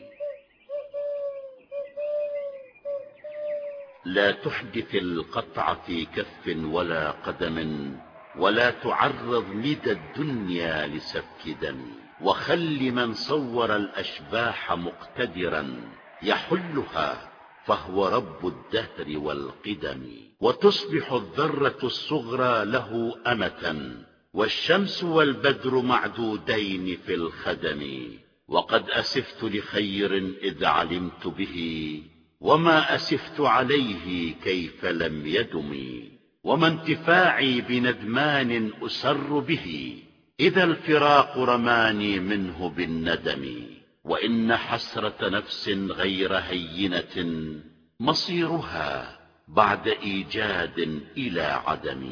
لا تحدث القطع في كف ولا قدم ولا تعرض مدى الدنيا لسفك دم. وخل من صور الأشباح مقتدرا يحلها فهو رب الدهر والقدم. وتصبح الذرة الصغرى له أمة والشمس والبدر معدودين في الخدم. وقد أسفت لخير إذ علمت به وما أسفت عليه كيف لم يدم. وما انتفاعي بندمان أسر به. إذا الفراق رماني منه بالندم وإن حسرة نفس غير هينة مصيرها بعد إيجاد إلى عدم.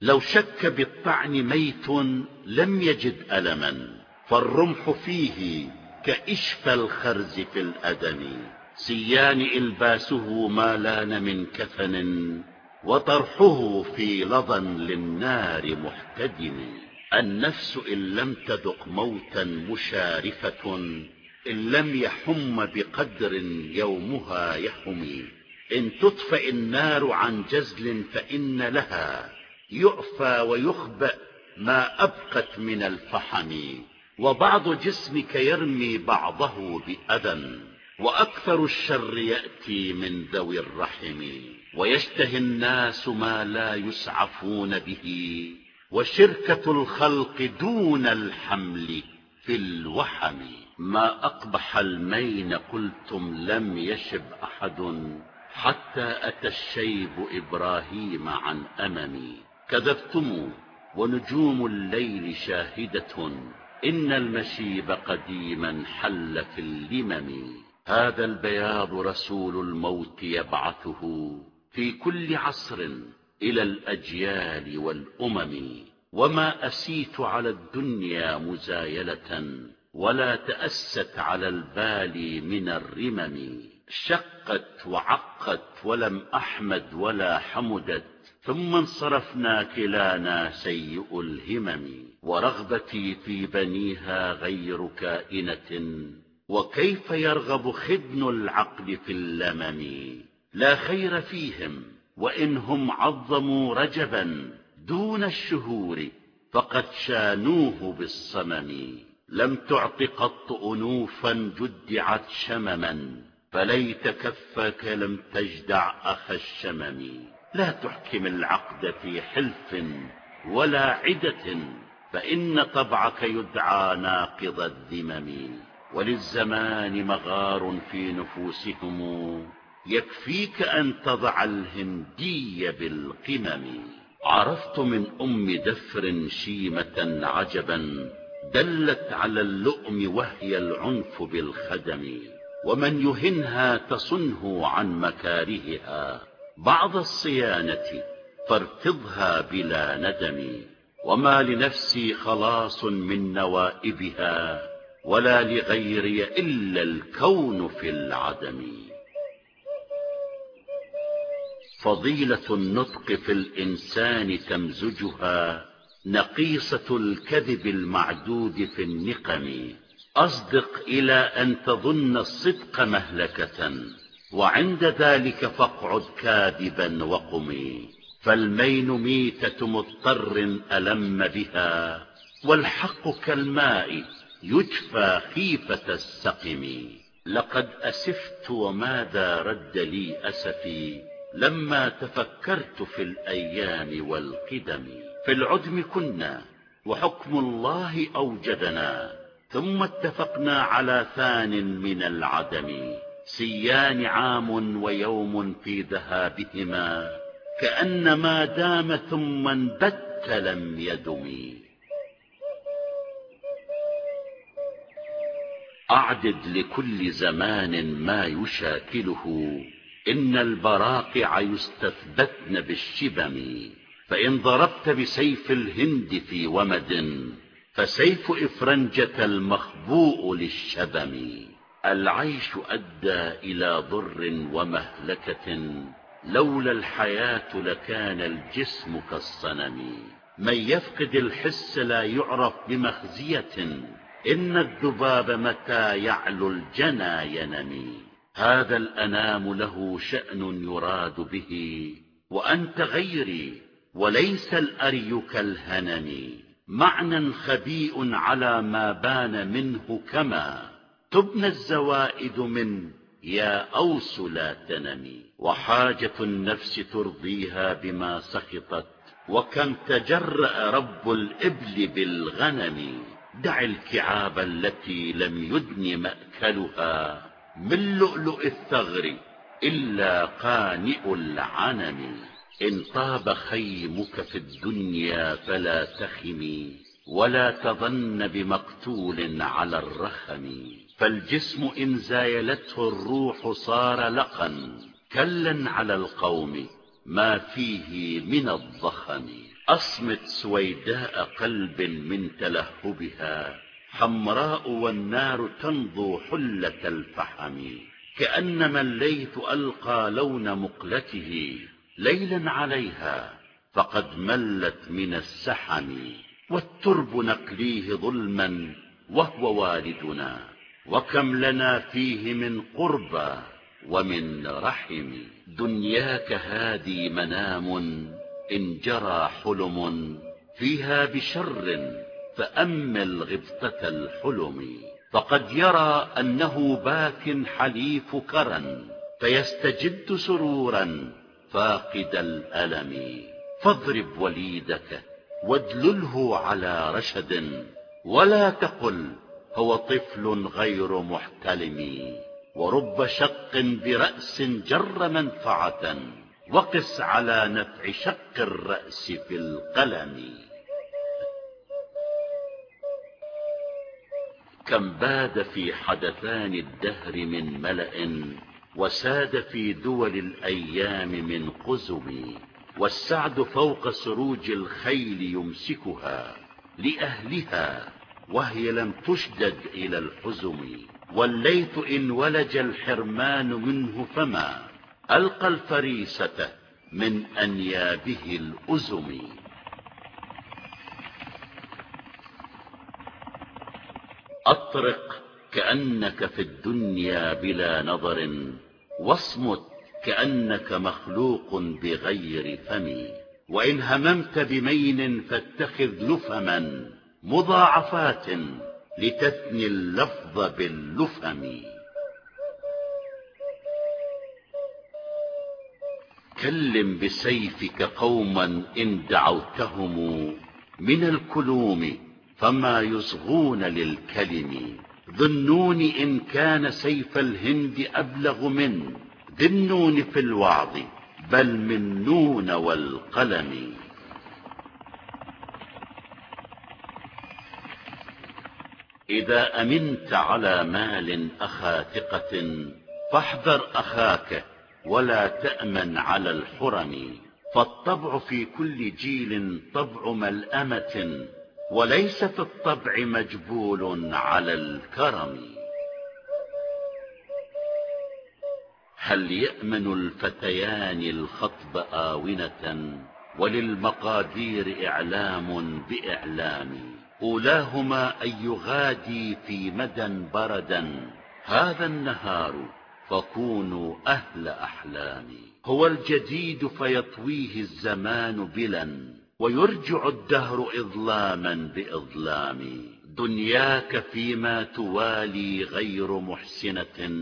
لو شك بالطعن ميت لم يجد ألما فالرمح فيه كإشفى الخرز في الأدم. سيان إلباسه ما لأن من كفن وطرحه في لظى للنار محتدم. النفس إن لم تذق موتا مشارفة إن لم يحم بقدر يومها يحمي. إن تطفئ النار عن جزل فإن لها يؤفى ويخبأ ما أبقت من الفحم. وبعض جسمك يرمي بعضه بأذى وأكثر الشر يأتي من ذوي الرحم. ويشتهي الناس ما لا يسعفون به. وشركة الخلق دون الحمل في الوحم. ما أقبح المين قلتم لم يشب أحد. حتى أتى الشيب إبراهيم عن أمم كذبتم ونجوم الليل شاهدة. إن المشيب قديما حل في اللمم. هذا البياض رسول الموت يبعثه في كل عصر. إلى الأجيال والأمم وما أسيت على الدنيا مزايلة ولا تأست على البال من الرمم. شقت وعقت ولم أحمد ولا حمدت ثم انصرفنا كلانا سيء الهمم. ورغبتي في بنيها غير كائنة. وكيف يرغب خدن العقل في اللمم؟ لا خير فيهم. وإن هم عظموا رجبا دون الشهور فقد شانوه بالصمم. لم تعط قط أنوفا جدعت شمما فليت كفك لم تجدع أخ الشمم. لا تحكم العقد في حلف ولا عدة فإن طبعك يدعى ناقض الذمم. وللزمان مغار في نفوسهم يكفيك أن تضع الهندي بالقمم. عرفت من أم دفر شيمة عجبا دلت على اللؤم وهي العنف بالخدم. ومن يهنها تصنه عن مكارهها. بعض الصيانة فارفضها بلا ندم. وما لنفسي خلاص من نوائبها ولا لغيري إلا الكون في العدم. فضيلة النطق في الإنسان تمزجها نقيصة الكذب المعدود في النقم. أصدق إلى أن تظن الصدق مهلكة وعند ذلك فاقعد كاذبا وقمي فالمين ميتة مضطر ألم بها والحق كالماء يجفى خيفة السقم. لقد أسفت وماذا رد لي أسفي؟ لما تفكرت في الأيام والقدم في العدم كنا وحكم الله أوجدنا ثم اتفقنا على ثان من العدم سيان عام ويوم في ذهابهما كأنما دام ثم انبت لم يدم. أعدد لكل زمان ما يشاكله. إن البراقع يستثبتن بالشبم فإن ضربت بسيف الهند في ومد فسيف إفرنجة المخبوء للشبم. العيش أدى إلى ضر ومهلكة لولا الحياة لكان الجسم كالصنم. من يفقد الحس لا يعرف بمخزية إن الذباب متى يعلو الجنى ينمي هذا الأنام له شأن يراد به وأنت غيري وليس الأري كالهنم. معنى خبيء على ما بان منه كما تبنى الزوائد من يا أوس لا تنمي وحاجة النفس ترضيها بما سخطت وكم تجرأ رب الإبل بالغنم. دع الكعاب التي لم يدن مأكلها. من لؤلؤ الثغر إلا قانئ العنم. إن طاب خيمك في الدنيا فلا تخمي ولا تظن بمقتول على الرخم. فالجسم إن زايلته الروح صار لقا كلا على القوم ما فيه من الضخم. أصمت سويداء قلب من تلهبها حمراء والنار تنضو حلة الفحم كأنما الليث ألقى لون مقلته ليلا عليها فقد ملت من السحم والترب نقليه ظلما وهو والدنا وكم لنا فيه من قربى ومن رحم. دنياك هادي منام إن جرى حلم فيها بشر فأمل غبطة الحلم فقد يرى أنه باك حليف كرا فيستجد سرورا فاقد الألم. فاضرب وليدك وادلله على رشد ولا تقل هو طفل غير محتلم. ورب شق برأس جر منفعة وقس على نفع شق الرأس في القلم. كم باد في حدثان الدهر من ملأ وساد في دول الأيام من قزم والسعد فوق سروج الخيل يمسكها لأهلها وهي لم تشدد إلى الحزم. والليث إن ولج الحرمان منه فما ألقى الفريسة من أنيابه الأزم. أطرق كأنك في الدنيا بلا نظر واصمت كأنك مخلوق بغير فم. وإن هممت بمين فاتخذ لفما مضاعفات لتثني اللفظ باللفم. كلم بسيفك قوما إن دعوتهم من الكلوم. فما يصغون للكلم. ظنون إن كان سيف الهند أبلغ من. ذي النون في الوعظ بل من نون والقلم. إذا أمنت على مال أخا ثقة فاحذر أخاك ولا تأمن على الحرم. فالطبع في كل جيل طبع ملأمة. وليس في الطبع مجبول على الكرم. هل يأمن الفتيان الخطب آونة وللمقادير إعلام بإعلام؟ أولاهما أن يغادي في مدى بردا هذا النهار فكونوا أهل أحلام. هو الجديد فيطويه الزمان بلا ويرجع الدهر إظلاما بإظلام. دنياك فيما توالي غير محسنة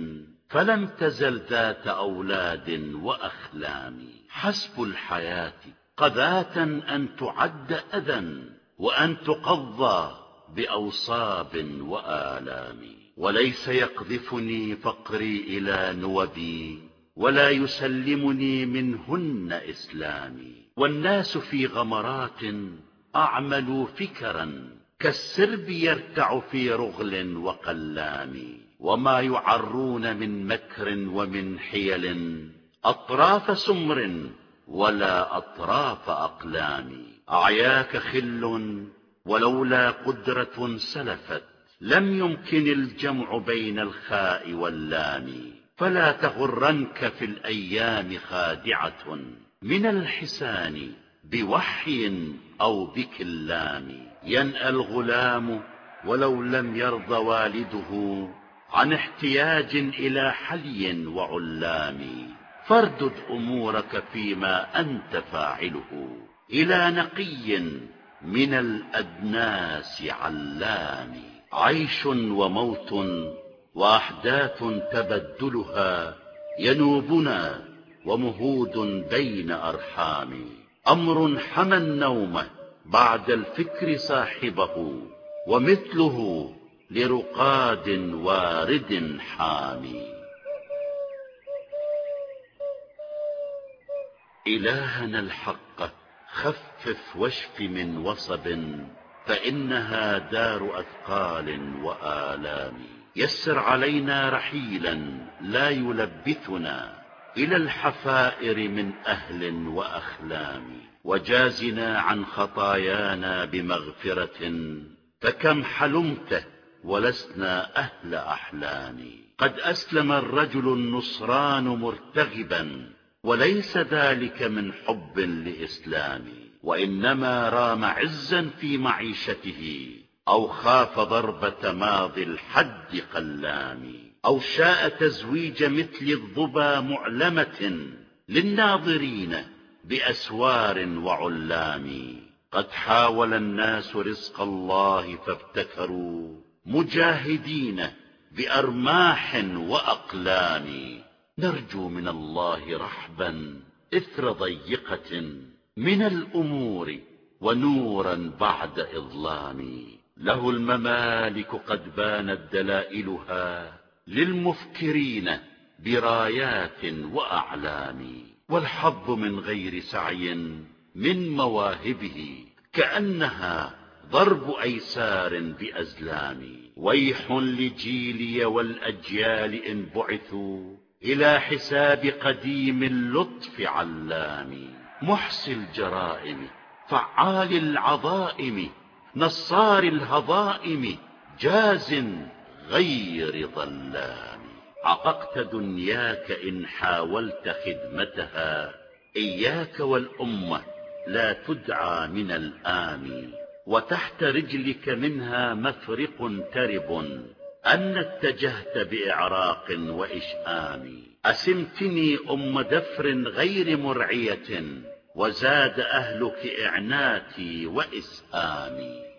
فلم تزل ذات أولاد وأخلام. حسب الحياة قذاة أن تعد أذى وأن تقضى بأوصاب وآلام. وليس يقذفني فقري إلى نوبي ولا يسلمني منهن إسلامي. والناس في غمرات أعملوا فكرا كالسرب يرتع في رغل وقلام وما يعرون من مكر ومن حيل أطراف سمر ولا أطراف أقلام. أعياك خل ولولا قدرة سلفت لم يمكن الجمع بين الخاء واللام. فلا تغرنك في الأيام خادعة. من الحسان بوحي أو بكلام ينأى الغلام ولو لم يرض والده عن احتياج إلى حلي وعلام. فاردد أمورك فيما أنت فاعله. إلى نقي من الأدناس علام. عيش وموت وأحداث تبدلها ينوبنا ومهود بين أرحام أمر حمى النوم بعد الفكر صاحبه ومثله لرقاد وارد حامي. إلهنا الحق خفف واشف من وصب فإنها دار أثقال وآلام. يسر علينا رحيلا لا يلبثنا إلى الحفائر من أهل وأخلام وجازنا عن خطايانا بمغفرة فكم حلمت ولسنا أهل أحلام. قد أسلم الرجل النصران مرتغبا وليس ذلك من حب لإسلام. وإنما رام عزا في معيشته أو خاف ضربة ماضي الحد قلام. أو شاء تزويج مثل الظبا معلمة للناظرين بأسوار وعلام. قد حاول الناس رزق الله فابتكروا مجاهدين بأرماح وأقلام. نرجو من الله رحبا إثر ضيقة من الأمور ونورا بعد إظلام. له الممالك قد بانت دلائلها للمفكرين برايات وأعلام والحظ من غير سعي من مواهبه كأنها ضرب أيسار بأزلام. ويح لجيلي والأجيال إن بعثوا إلى حساب قديم اللطف علام. محسي الجرائم فعال العظائم نصار الهضائم جاز غير ظلام عققت دنياك إن حاولت خدمتها. إياك والأمة لا تدعى من الآم وتحت رجلك منها مفرق ترب. أن اتجهت بإعراق وإشآم. أسمتني أم دفر غير مرعية. وزاد أهلك إعناتي وإسآمي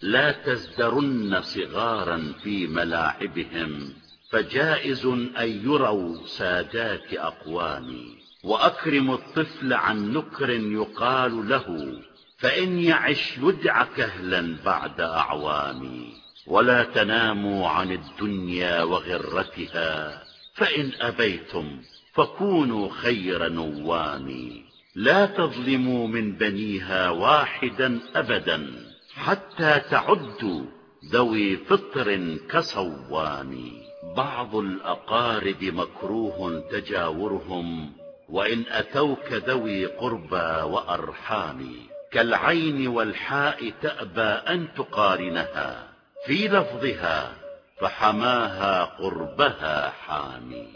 لا تزدرن صغارا في ملاعبهم فجائز أن يروا سادات أقوامي. وأكرم الطفل عن نكر يقال له فإن يعش يدع كهلا بعد أعوام ولا تناموا عن الدنيا وغرتها فإن أبيتم فكونوا خير نوام لا تظلموا من بنيها واحدا أبدا. حتى تعدوا ذوي فطر كصوام. بعض الأقارب مكروه تجاورهم وإن أتوك ذوي قربى وأرحام. كالعين والحاء تأبى أن تقارنها في لفظها فحماها قربها حامي.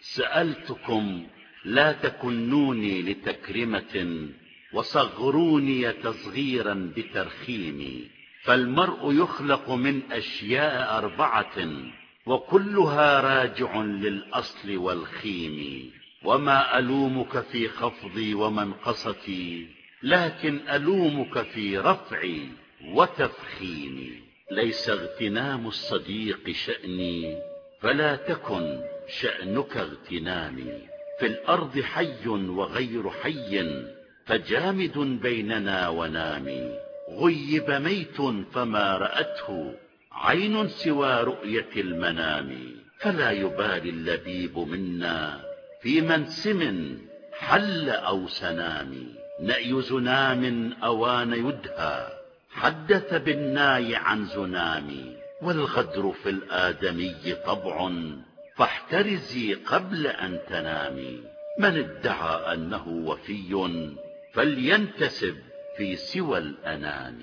سألتكم لا تكنوني لتكرمة وصغروني تصغيرا بترخيم فالمرء يخلق من أشياء أربعة وكلها راجع للأصل والخيم. وما ألومك في خفضي ومنقصتي لكن ألومك في رفعي وتفخيمي. ليس اغتنام الصديق شأني فلا تكن شأنك اغتنامي. في الأرض حي وغير حي فجامد بيننا ونامي. غيب ميت فما رأته عين سوى رؤية المنام. فلا يبالي اللبيب منا في منسم حل أو سنام. نأي زنام أوان يدهى حدث بالناي عن زنام والغدر في الآدمي طبع فاحترزي قبل أن تنامي. من ادعى أنه وفي فلينتسب في سوى الأنام.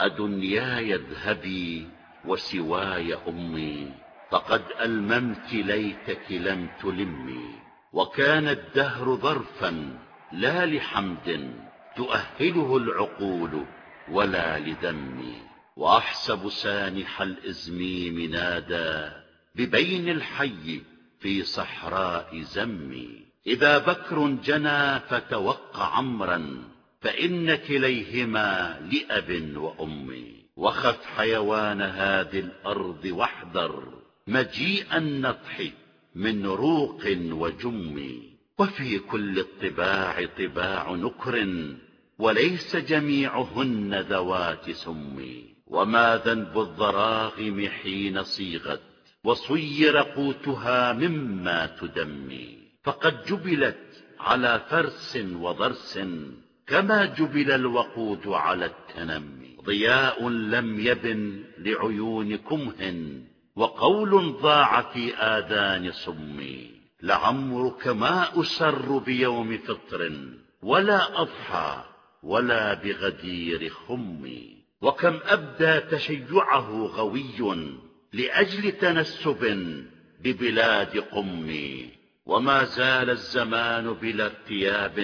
أدنياي اذهبي وسواي أمي. فقد ألممت ليتك لم تلمي. وكان الدهر ظرفا لا لحمد تؤهله العقول ولا لذمي. وأحسب سانح الإزميم نادى ببين الحي في صحراء زمي. إذا بكر جنى فتوق عمرا فإن كليهما لأب وأم. وخف حيوان هذه الأرض واحذر مجيء النطح من روق وجم. وفي كل الطباع طباع نكر وليس جميعهن ذوات سم. وما ذنب الضراغم حين صيغت وصير قوتها مما تدمي. فقد جبلت على فرس وضرس كما جبل الوقود على التنمي. ضياء لم يبن لعيون كمه وقول ضاع في آذان صمي لعمرك ما أسر بيوم فطر ولا أضحى ولا بغدير خمي وكم أبدى تشيعه غوي لأجل تنسب ببلاد قمي وما زال الزمان بلا ارتياب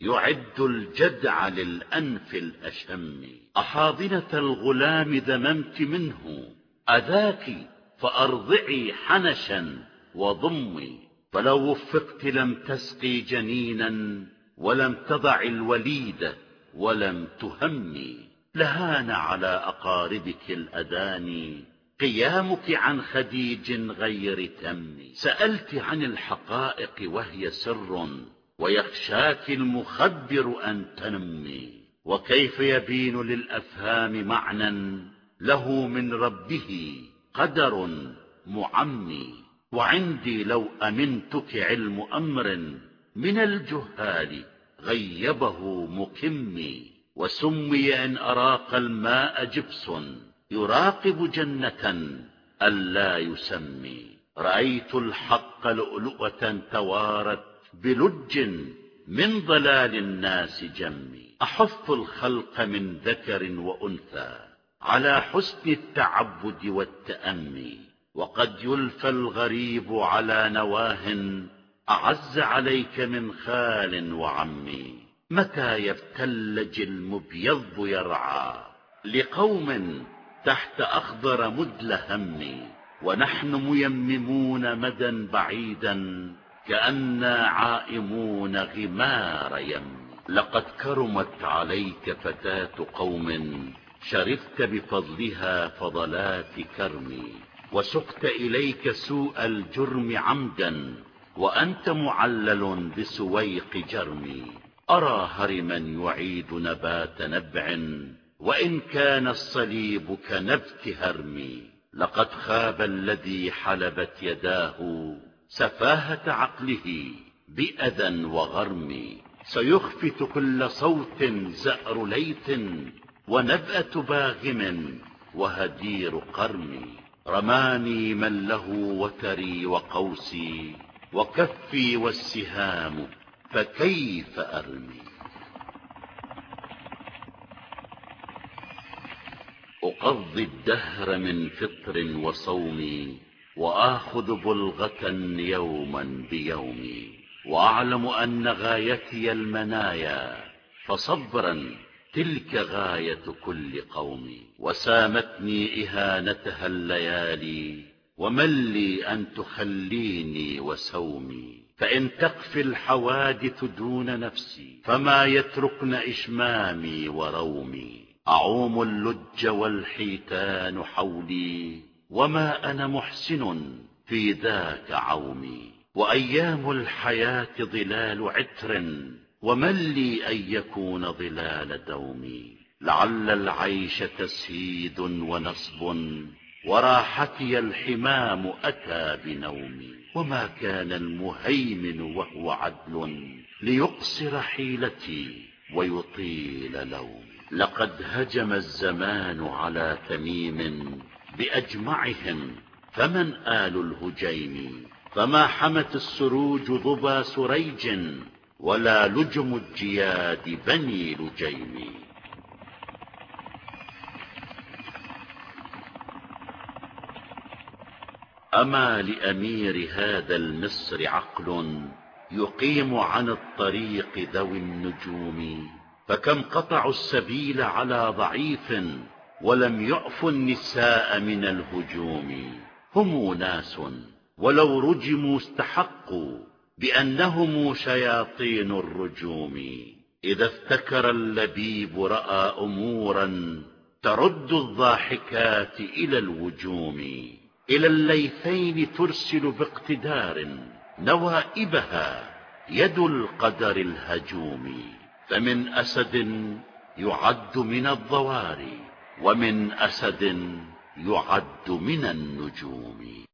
يعد الجدع للأنف الأشم. أحاضنة الغلام ذممت منه أذاك فأرضعي حنشا وضمي. فلو وفقت لم تسقي جنينا ولم تضع الوليد ولم تهمي. لهان على أقاربك الأداني قيامك عن خديج غير تم. سألت عن الحقائق وهي سر ويخشاك المخبر أن تنمي وكيف يبين للأفهام معنى له من ربه قدر معمي وعندي لو أمنتك علم أمر من الجهال غيبه مكمي وسمي إن أراق الماء جبس يراقب جنة ألا يسمي. رأيت الحق لؤلؤة توارت بلج من ضلال الناس جمي. أحف الخلق من ذكر وأنثى على حسن التعبد والتأمي. وقد يلفى الغريب على نواه أعز عليك من خال وعمي. متى يبتلج المبيض يرعى لقوم تحت أخضر مدلهم ونحن ميممون مدى بعيدا كأنا عائمون غمار يم لقد كرمت عليك فتاة قوم شرفت بفضلها فضلات كرمي وسقت إليك سوء الجرم عمدا وأنت معلل بسويق جرمي أرى هرما يعيد نبات نبع وإن كان الصليب كنبت هرمي لقد خاب الذي حلبت يداه سفاهة عقله بأذى وغرم. سيخفت كل صوت زأر ليت ونبأة باغم وهدير قرم. رماني من له وتري وقوسي وكفي والسهام فكيف أرمي؟ أقضي الدهر من فطر وصوم وآخذ بلغة يوما بيوم وأعلم أن غايتي المنايا فصبرا تلك غاية كل قوم وسامتني إهانتها الليالي ومن لي أن تخليني وسومي. فإن تقفي الحوادث دون نفسي فما يتركن إشمامي ورومي. أعوم اللج والحيتان حولي وما أنا محسن في ذاك عومي. وأيام الحياة ظلال عتر ومن لي أن يكون ظلال دومي. لعل العيش تسهيد ونصب وراحتي الحمام أتى بنومي. وما كان المهيمن وهو عدل ليقصر حيلتي ويطيل لومي لقد هجم الزمان على تميم بأجمعهم فمن آل الهجيم؟ فما حمت السروج ضبا سريج ولا لجم الجياد بني لجيم؟ أما لأمير هذا المصر عقل يقيم عن الطريق ذوي النجوم فكم قطعوا السبيل على ضعيف ولم يعفوا النساء من الهجوم. هم ناس ولو رجموا استحقوا بأنهم شياطين الرجوم. إذا افتكر اللبيب رأى أمورا ترد الضاحكات إلى الوجوم إلى الليثين ترسل باقتدار نوائبها يد القدر الهجوم فمن أسد يعد من الضواري ومن أسد يعد من النجوم.